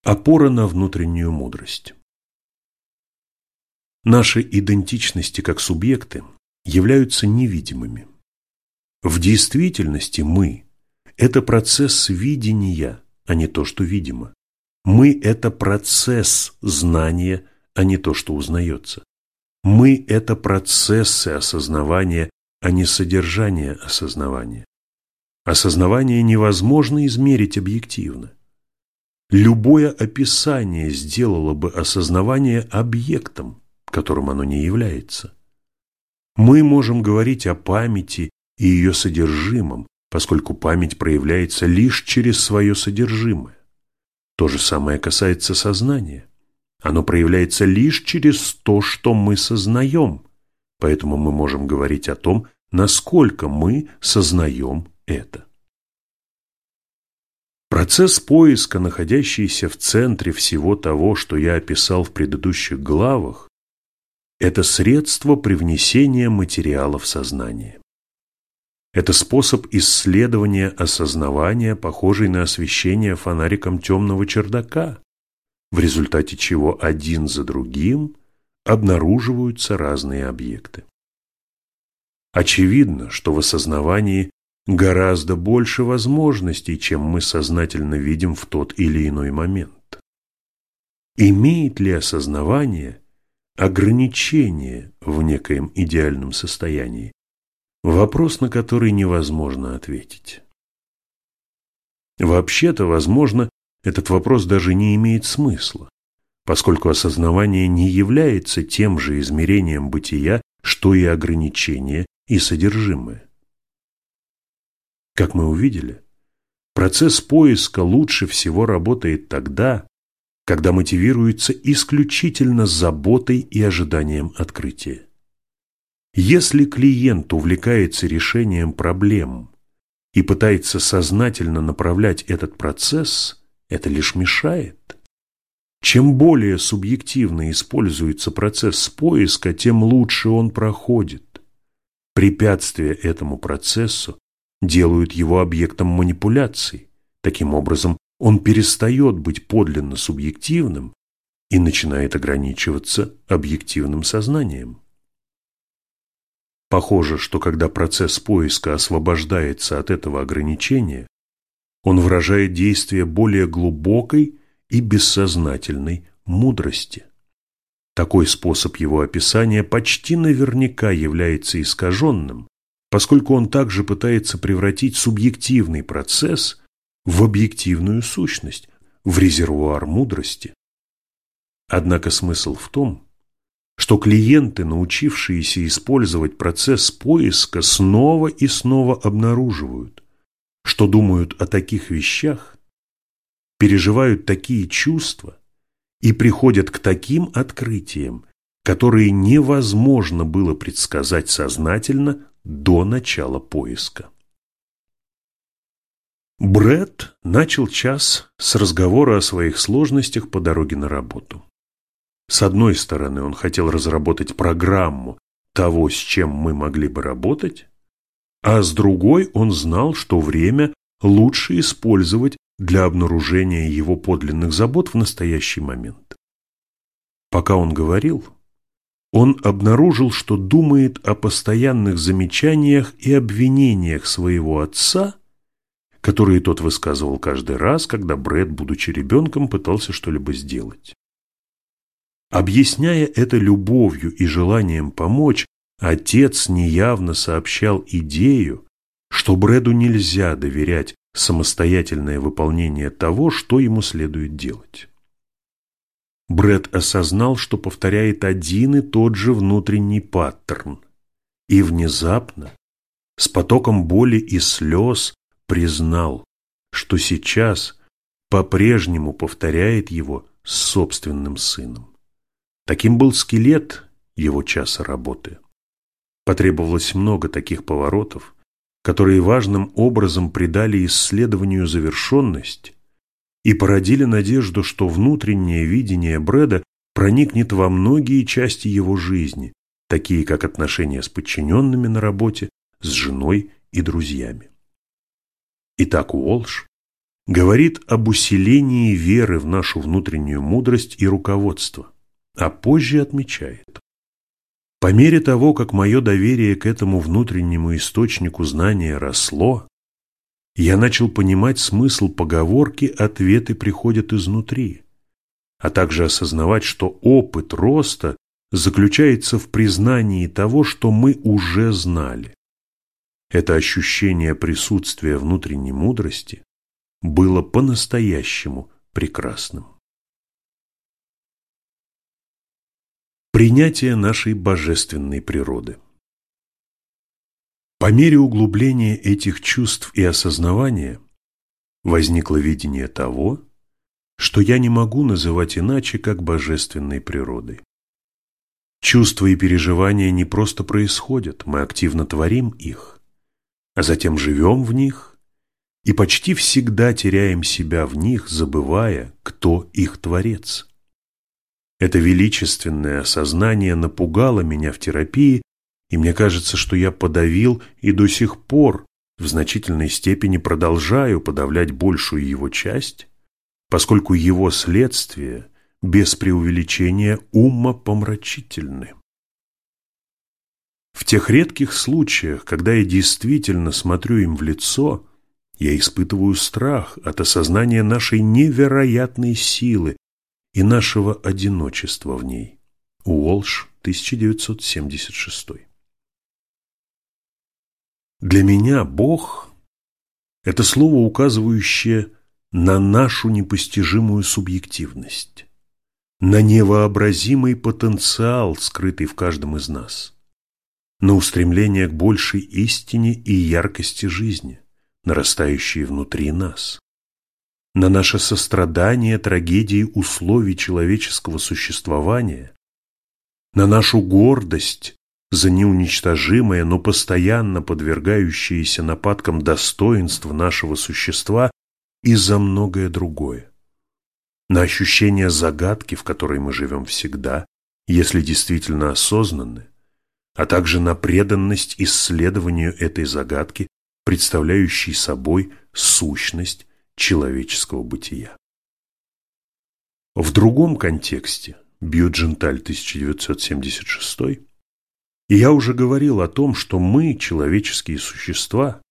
Опора на внутреннюю мудрость Наши идентичности как субъекты являются невидимыми. В действительности мы – это процесс видения, а не то, что видимо. Мы – это процесс знания, а не то, что узнается. Мы – это процессы осознавания, а не содержание осознавания. Осознавание невозможно измерить объективно. Любое описание сделало бы осознавание объектом, которым оно не является. Мы можем говорить о памяти и ее содержимом, поскольку память проявляется лишь через свое содержимое. То же самое касается сознания. Оно проявляется лишь через то, что мы сознаем, поэтому мы можем говорить о том, насколько мы сознаем это. Процесс поиска, находящийся в центре всего того, что я описал в предыдущих главах, это средство привнесения материала в сознание. Это способ исследования осознавания, похожий на освещение фонариком темного чердака, в результате чего один за другим обнаруживаются разные объекты. Очевидно, что в осознавании гораздо больше возможностей, чем мы сознательно видим в тот или иной момент. Имеет ли осознавание ограничение в некоем идеальном состоянии? Вопрос, на который невозможно ответить. Вообще-то, возможно, этот вопрос даже не имеет смысла, поскольку осознавание не является тем же измерением бытия, что и ограничение и содержимое. Как мы увидели, процесс поиска лучше всего работает тогда, когда мотивируется исключительно заботой и ожиданием открытия. Если клиент увлекается решением проблем и пытается сознательно направлять этот процесс, это лишь мешает. Чем более субъективно используется процесс поиска, тем лучше он проходит. Препятствия этому процессу делают его объектом манипуляций. Таким образом, он перестает быть подлинно субъективным и начинает ограничиваться объективным сознанием. Похоже, что когда процесс поиска освобождается от этого ограничения, он выражает действие более глубокой и бессознательной мудрости. Такой способ его описания почти наверняка является искаженным, поскольку он также пытается превратить субъективный процесс в объективную сущность, в резервуар мудрости. Однако смысл в том, что клиенты, научившиеся использовать процесс поиска, снова и снова обнаруживают, что думают о таких вещах, переживают такие чувства и приходят к таким открытиям, которые невозможно было предсказать сознательно до начала поиска. Бред начал час с разговора о своих сложностях по дороге на работу. С одной стороны, он хотел разработать программу того, с чем мы могли бы работать, а с другой он знал, что время лучше использовать для обнаружения его подлинных забот в настоящий момент. Пока он говорил, он обнаружил, что думает о постоянных замечаниях и обвинениях своего отца, которые тот высказывал каждый раз, когда Брэд, будучи ребенком, пытался что-либо сделать. Объясняя это любовью и желанием помочь, отец неявно сообщал идею, что Брэду нельзя доверять самостоятельное выполнение того, что ему следует делать. Брэд осознал, что повторяет один и тот же внутренний паттерн, и внезапно, с потоком боли и слез, признал, что сейчас по-прежнему повторяет его с собственным сыном. Таким был скелет его часа работы. Потребовалось много таких поворотов, которые важным образом придали исследованию завершенность и породили надежду, что внутреннее видение Брэда проникнет во многие части его жизни, такие как отношения с подчиненными на работе, с женой и друзьями. Итак, Уолш говорит об усилении веры в нашу внутреннюю мудрость и руководство а позже отмечает. По мере того, как мое доверие к этому внутреннему источнику знания росло, я начал понимать смысл поговорки «ответы приходят изнутри», а также осознавать, что опыт роста заключается в признании того, что мы уже знали. Это ощущение присутствия внутренней мудрости было по-настоящему прекрасным. Принятие нашей божественной природы. По мере углубления этих чувств и осознавания возникло видение того, что я не могу называть иначе, как божественной природой. Чувства и переживания не просто происходят, мы активно творим их, а затем живем в них и почти всегда теряем себя в них, забывая, кто их творец. Это величественное осознание напугало меня в терапии, и мне кажется, что я подавил и до сих пор в значительной степени продолжаю подавлять большую его часть, поскольку его следствия без преувеличения умопомрачительны. В тех редких случаях, когда я действительно смотрю им в лицо, я испытываю страх от осознания нашей невероятной силы и нашего одиночества в ней. Уолш, 1976. Для меня Бог – это слово, указывающее на нашу непостижимую субъективность, на невообразимый потенциал, скрытый в каждом из нас, на устремление к большей истине и яркости жизни, нарастающие внутри нас, на наше сострадание трагедии условий человеческого существования, на нашу гордость за неуничтожимое, но постоянно подвергающееся нападкам достоинств нашего существа и за многое другое. На ощущение загадки, в которой мы живем всегда, если действительно осознанны, а также на преданность исследованию этой загадки, представляющей собой сущность человеческого бытия. В другом контексте, Бьюдженталь 1976, я уже говорил о том, что мы, человеческие существа,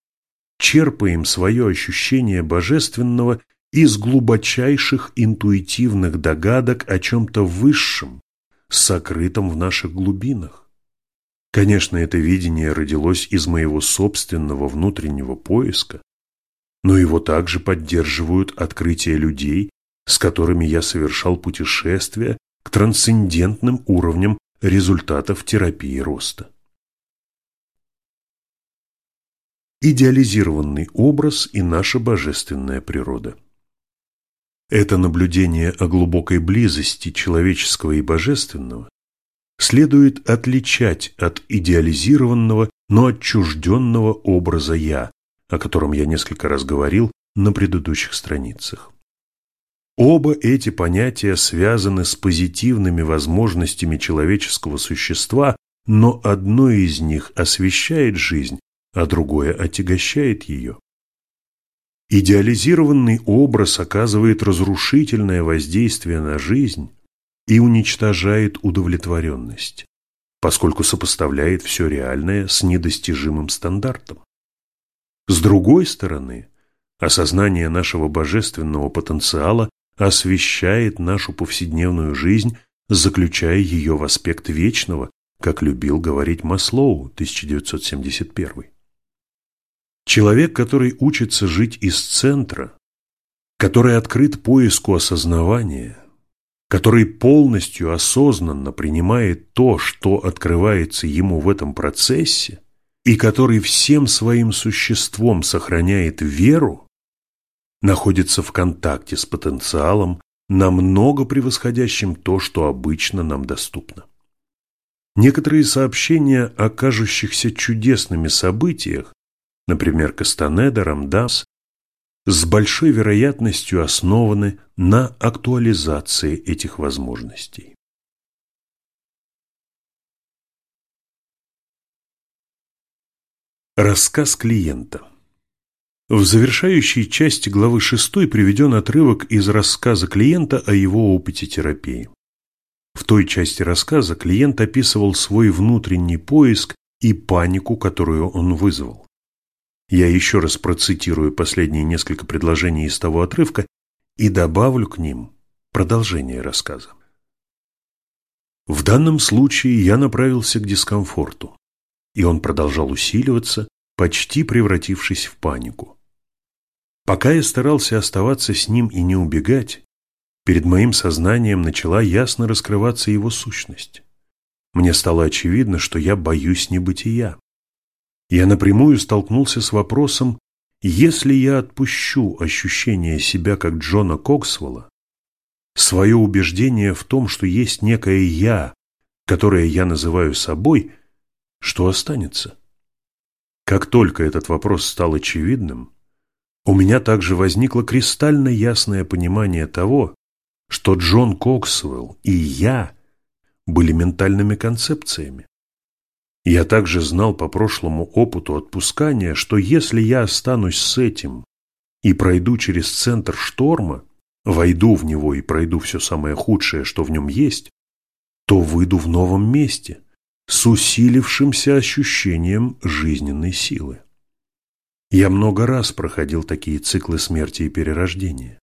черпаем свое ощущение божественного из глубочайших интуитивных догадок о чем-то высшем, сокрытом в наших глубинах. Конечно, это видение родилось из моего собственного внутреннего поиска, но его также поддерживают открытия людей, с которыми я совершал путешествия к трансцендентным уровням результатов терапии роста. Идеализированный образ и наша божественная природа. Это наблюдение о глубокой близости человеческого и божественного следует отличать от идеализированного, но отчужденного образа «я», о котором я несколько раз говорил на предыдущих страницах. Оба эти понятия связаны с позитивными возможностями человеческого существа, но одно из них освещает жизнь, а другое отягощает ее. Идеализированный образ оказывает разрушительное воздействие на жизнь и уничтожает удовлетворенность, поскольку сопоставляет все реальное с недостижимым стандартом. С другой стороны, осознание нашего божественного потенциала освещает нашу повседневную жизнь, заключая ее в аспект вечного, как любил говорить Маслоу, 1971. Человек, который учится жить из центра, который открыт поиску осознавания, который полностью осознанно принимает то, что открывается ему в этом процессе, и который всем своим существом сохраняет веру, находится в контакте с потенциалом, намного превосходящим то, что обычно нам доступно. Некоторые сообщения о кажущихся чудесными событиях, например, Кастанеда, Рамдас, с большой вероятностью основаны на актуализации этих возможностей. Рассказ клиента В завершающей части главы 6 приведен отрывок из рассказа клиента о его опыте терапии. В той части рассказа клиент описывал свой внутренний поиск и панику, которую он вызвал. Я еще раз процитирую последние несколько предложений из того отрывка и добавлю к ним продолжение рассказа. В данном случае я направился к дискомфорту и он продолжал усиливаться, почти превратившись в панику. Пока я старался оставаться с ним и не убегать, перед моим сознанием начала ясно раскрываться его сущность. Мне стало очевидно, что я боюсь небытия. Я напрямую столкнулся с вопросом, если я отпущу ощущение себя как Джона Коксвелла, свое убеждение в том, что есть некое «я», которое я называю собой – что останется? Как только этот вопрос стал очевидным, У меня также возникло кристально ясное понимание того, что Джон Коксвелл и я были ментальными концепциями. Я также знал по прошлому опыту отпускания, что если я останусь с этим и пройду через центр шторма, войду в него и пройду все самое худшее, что в нем есть, то выйду в новом месте с усилившимся ощущением жизненной силы. Я много раз проходил такие циклы смерти и перерождения.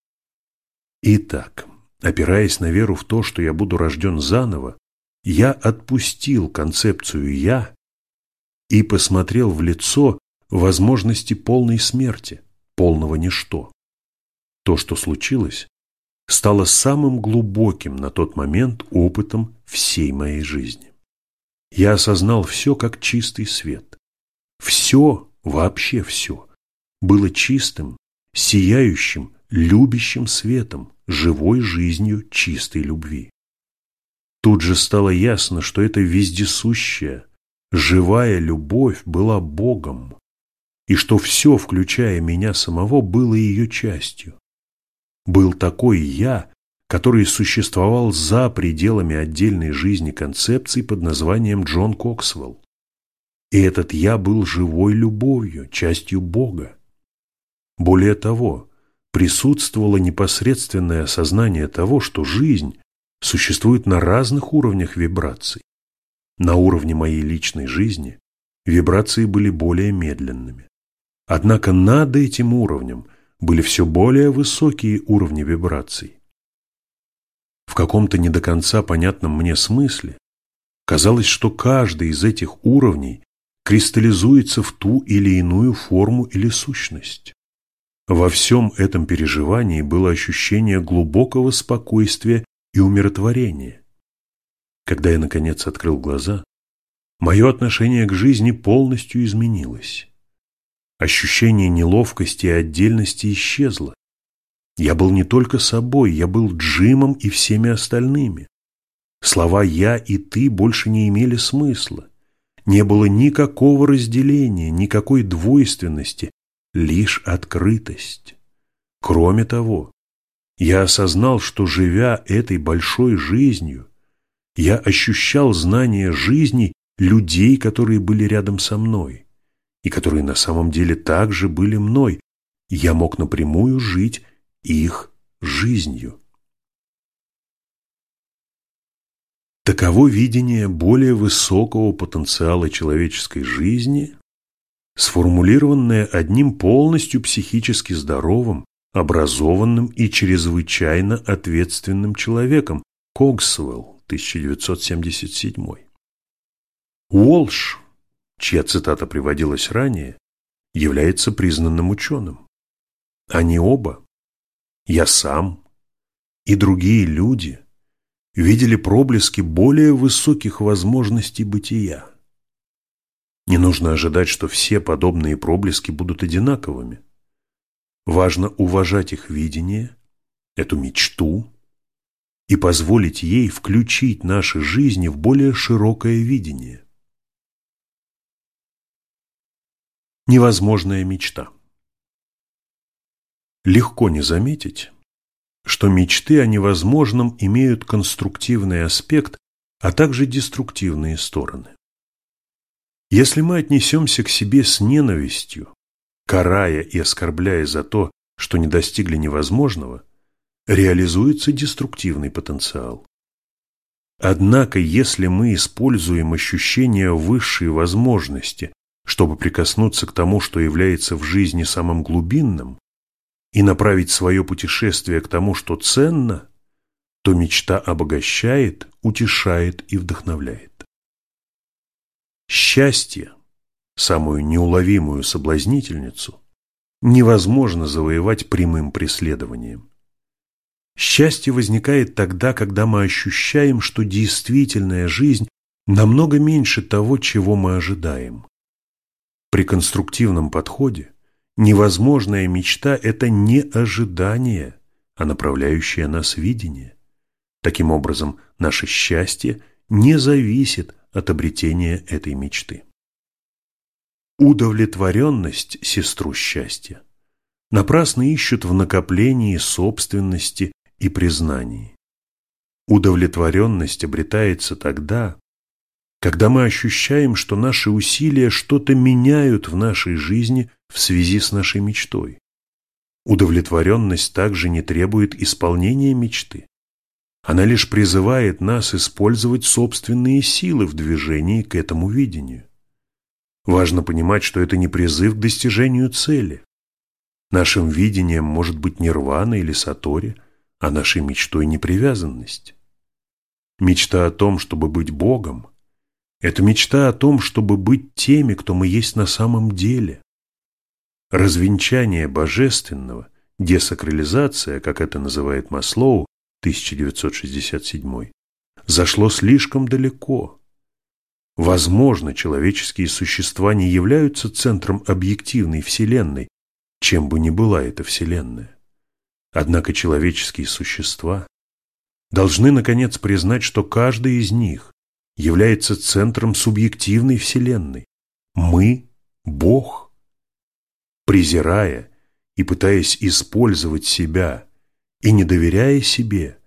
Итак, опираясь на веру в то, что я буду рожден заново, я отпустил концепцию «я» и посмотрел в лицо возможности полной смерти, полного ничто. То, что случилось, стало самым глубоким на тот момент опытом всей моей жизни. Я осознал все как чистый свет. Все, вообще все, было чистым, сияющим, любящим светом, живой жизнью чистой любви. Тут же стало ясно, что эта вездесущая, живая любовь была Богом, и что все, включая меня самого, было ее частью. Был такой «я», который существовал за пределами отдельной жизни концепции под названием Джон Коксвелл. И этот «я» был живой любовью, частью Бога. Более того, присутствовало непосредственное осознание того, что жизнь существует на разных уровнях вибраций. На уровне моей личной жизни вибрации были более медленными. Однако над этим уровнем были все более высокие уровни вибраций. В каком-то не до конца понятном мне смысле казалось, что каждый из этих уровней кристаллизуется в ту или иную форму или сущность. Во всем этом переживании было ощущение глубокого спокойствия и умиротворение. Когда я, наконец, открыл глаза, мое отношение к жизни полностью изменилось. Ощущение неловкости и отдельности исчезло. Я был не только собой, я был Джимом и всеми остальными. Слова «я» и «ты» больше не имели смысла. Не было никакого разделения, никакой двойственности, лишь открытость. Кроме того, я осознал, что, живя этой большой жизнью, я ощущал знание жизни людей, которые были рядом со мной, и которые на самом деле также были мной. Я мог напрямую жить их жизнью. Таково видение более высокого потенциала человеческой жизни, сформулированное одним полностью психически здоровым, образованным и чрезвычайно ответственным человеком Когсвелл, 1977. Уолш, чья цитата приводилась ранее, является признанным ученым. Они оба, я сам и другие люди, видели проблески более высоких возможностей бытия. Не нужно ожидать, что все подобные проблески будут одинаковыми. Важно уважать их видение, эту мечту, и позволить ей включить наши жизни в более широкое видение. Невозможная мечта. Легко не заметить, что мечты о невозможном имеют конструктивный аспект, а также деструктивные стороны. Если мы отнесемся к себе с ненавистью, карая и оскорбляя за то, что не достигли невозможного, реализуется деструктивный потенциал. Однако, если мы используем ощущение высшей возможности, чтобы прикоснуться к тому, что является в жизни самым глубинным, и направить свое путешествие к тому, что ценно, то мечта обогащает, утешает и вдохновляет. Счастье самую неуловимую соблазнительницу, невозможно завоевать прямым преследованием. Счастье возникает тогда, когда мы ощущаем, что действительная жизнь намного меньше того, чего мы ожидаем. При конструктивном подходе невозможная мечта – это не ожидание, а направляющее нас видение. Таким образом, наше счастье не зависит от обретения этой мечты. Удовлетворенность – сестру счастья. напрасно ищут в накоплении собственности и признании. Удовлетворенность обретается тогда, когда мы ощущаем, что наши усилия что-то меняют в нашей жизни в связи с нашей мечтой. Удовлетворенность также не требует исполнения мечты. Она лишь призывает нас использовать собственные силы в движении к этому видению. Важно понимать, что это не призыв к достижению цели. Нашим видением может быть нирвана или сатори, а нашей мечтой непривязанность. Мечта о том, чтобы быть Богом, это мечта о том, чтобы быть теми, кто мы есть на самом деле. Развенчание божественного, десакрализация, как это называет Маслоу, 1967, зашло слишком далеко. Возможно, человеческие существа не являются центром объективной Вселенной, чем бы ни была эта Вселенная. Однако человеческие существа должны, наконец, признать, что каждый из них является центром субъективной Вселенной. Мы – Бог. Презирая и пытаясь использовать себя и не доверяя себе,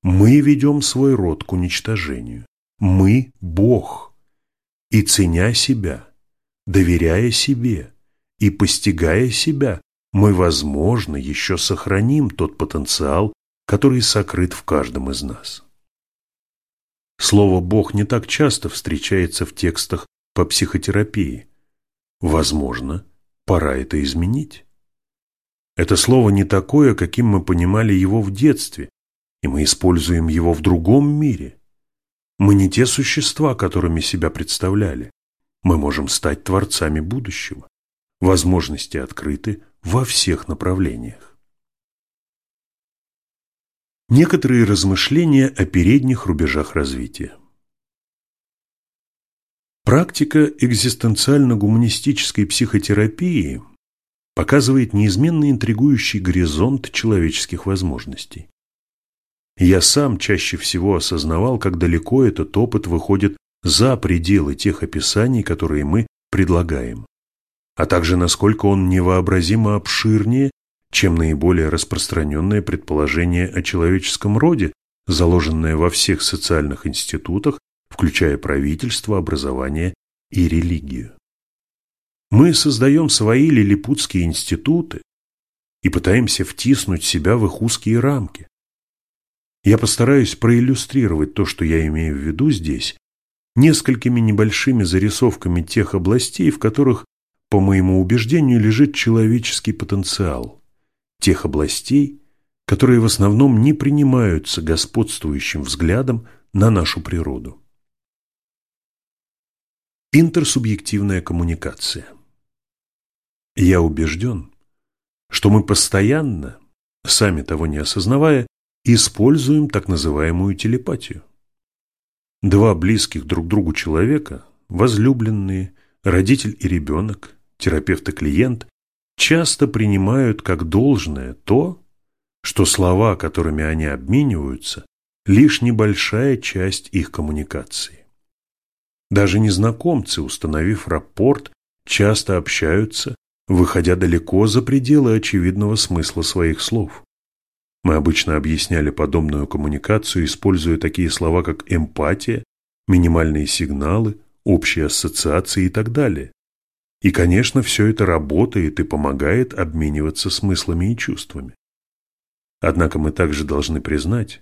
мы ведем свой род к уничтожению. Мы – Бог. И ценя себя, доверяя себе, и постигая себя, мы, возможно, еще сохраним тот потенциал, который сокрыт в каждом из нас. Слово «Бог» не так часто встречается в текстах по психотерапии. Возможно, пора это изменить. Это слово не такое, каким мы понимали его в детстве, и мы используем его в другом мире. Мы не те существа, которыми себя представляли. Мы можем стать творцами будущего. Возможности открыты во всех направлениях. Некоторые размышления о передних рубежах развития. Практика экзистенциально-гуманистической психотерапии показывает неизменно интригующий горизонт человеческих возможностей. Я сам чаще всего осознавал, как далеко этот опыт выходит за пределы тех описаний, которые мы предлагаем а также насколько он невообразимо обширнее, чем наиболее распространенное предположение о человеческом роде, заложенное во всех социальных институтах, включая правительство, образование и религию. Мы создаем свои лилипутские институты и пытаемся втиснуть себя в их узкие рамки. Я постараюсь проиллюстрировать то, что я имею в виду здесь, несколькими небольшими зарисовками тех областей, в которых по моему убеждению, лежит человеческий потенциал тех областей, которые в основном не принимаются господствующим взглядом на нашу природу. Интерсубъективная коммуникация. Я убежден, что мы постоянно, сами того не осознавая, используем так называемую телепатию. Два близких друг другу человека, возлюбленные, родитель и ребенок, терапевт и клиент часто принимают как должное то, что слова, которыми они обмениваются, лишь небольшая часть их коммуникации. Даже незнакомцы, установив рапорт, часто общаются, выходя далеко за пределы очевидного смысла своих слов. Мы обычно объясняли подобную коммуникацию, используя такие слова, как эмпатия, минимальные сигналы, общие ассоциации и так далее. И, конечно, все это работает и помогает обмениваться смыслами и чувствами. Однако мы также должны признать,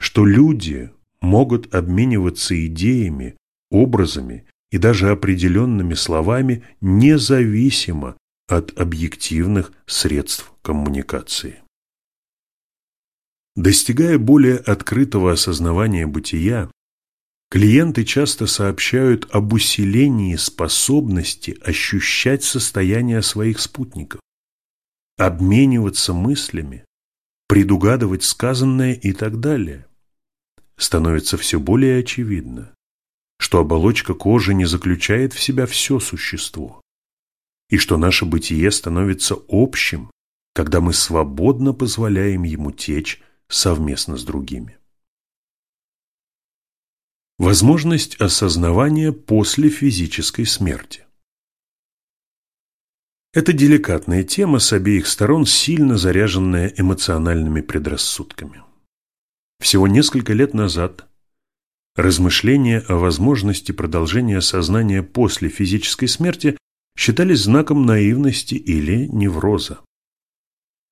что люди могут обмениваться идеями, образами и даже определенными словами независимо от объективных средств коммуникации. Достигая более открытого осознавания бытия, Клиенты часто сообщают об усилении способности ощущать состояние своих спутников, обмениваться мыслями, предугадывать сказанное и так далее. Становится все более очевидно, что оболочка кожи не заключает в себя все существо, и что наше бытие становится общим, когда мы свободно позволяем ему течь совместно с другими. Возможность осознавания после физической смерти. Это деликатная тема с обеих сторон, сильно заряженная эмоциональными предрассудками. Всего несколько лет назад размышления о возможности продолжения сознания после физической смерти считались знаком наивности или невроза.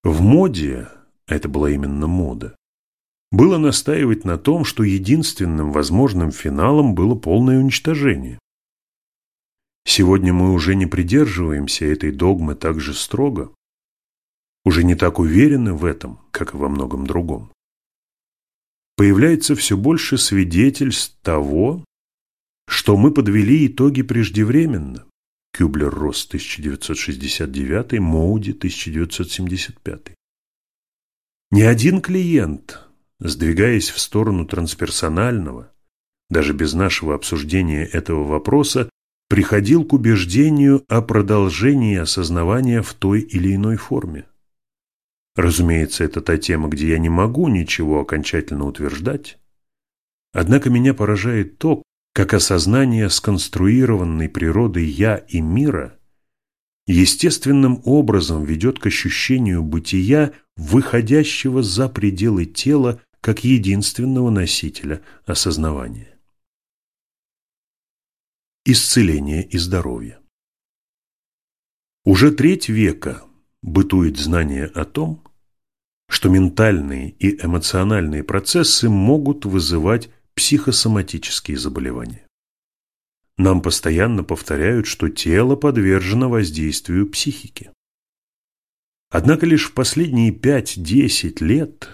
В моде, это была именно мода, было настаивать на том, что единственным возможным финалом было полное уничтожение. Сегодня мы уже не придерживаемся этой догмы так же строго, уже не так уверены в этом, как и во многом другом. Появляется все больше свидетельств того, что мы подвели итоги преждевременно, Кюблер-Росс 1969, Моуди 1975. Ни один клиент, сдвигаясь в сторону трансперсонального, даже без нашего обсуждения этого вопроса, приходил к убеждению о продолжении осознавания в той или иной форме. Разумеется, это та тема, где я не могу ничего окончательно утверждать. Однако меня поражает то, как осознание сконструированной природой «я» и мира естественным образом ведет к ощущению бытия, выходящего за пределы тела как единственного носителя осознавания. Исцеление и здоровье Уже треть века бытует знание о том, что ментальные и эмоциональные процессы могут вызывать психосоматические заболевания. Нам постоянно повторяют, что тело подвержено воздействию психики. Однако лишь в последние 5-10 лет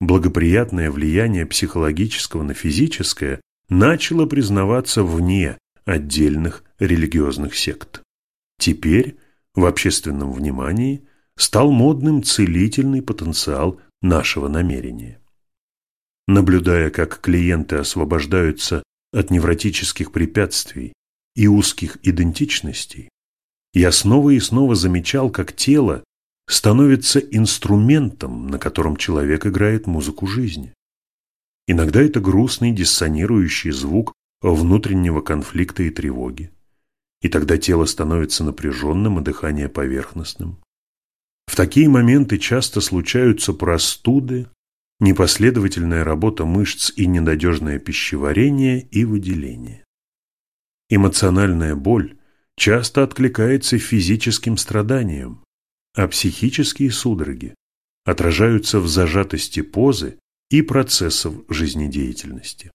благоприятное влияние психологического на физическое начало признаваться вне отдельных религиозных сект. Теперь в общественном внимании стал модным целительный потенциал нашего намерения. Наблюдая, как клиенты освобождаются от невротических препятствий и узких идентичностей, я снова и снова замечал, как тело становится инструментом, на котором человек играет музыку жизни. Иногда это грустный диссонирующий звук внутреннего конфликта и тревоги. И тогда тело становится напряженным, а дыхание поверхностным. В такие моменты часто случаются простуды, непоследовательная работа мышц и ненадежное пищеварение и выделение. Эмоциональная боль часто откликается физическим страданием, а психические судороги отражаются в зажатости позы и процессов жизнедеятельности.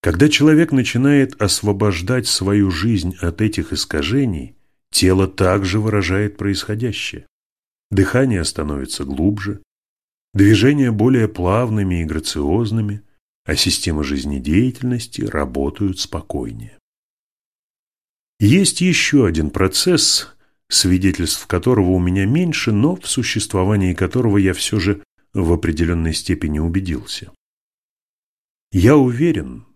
Когда человек начинает освобождать свою жизнь от этих искажений, тело также выражает происходящее. Дыхание становится глубже, движения более плавными и грациозными, а системы жизнедеятельности работают спокойнее. Есть еще один процесс, свидетельств которого у меня меньше, но в существовании которого я все же в определенной степени убедился. Я уверен,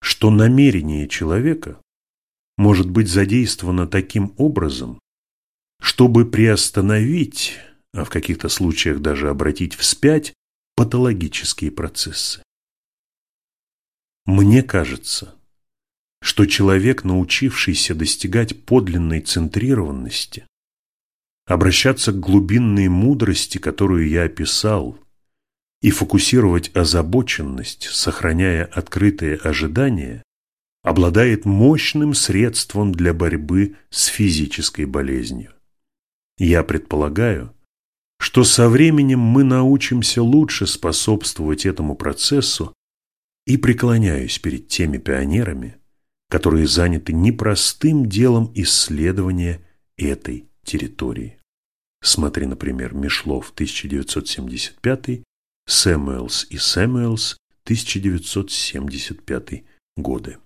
что намерение человека может быть задействовано таким образом, чтобы приостановить а в каких-то случаях даже обратить вспять патологические процессы. Мне кажется, что человек, научившийся достигать подлинной центрированности, обращаться к глубинной мудрости, которую я описал, и фокусировать озабоченность, сохраняя открытые ожидания, обладает мощным средством для борьбы с физической болезнью. Я предполагаю, что со временем мы научимся лучше способствовать этому процессу и преклоняюсь перед теми пионерами, которые заняты непростым делом исследования этой территории. Смотри, например, Мишлов 1975, Сэмюэлс и Сэмюэлс 1975 годы.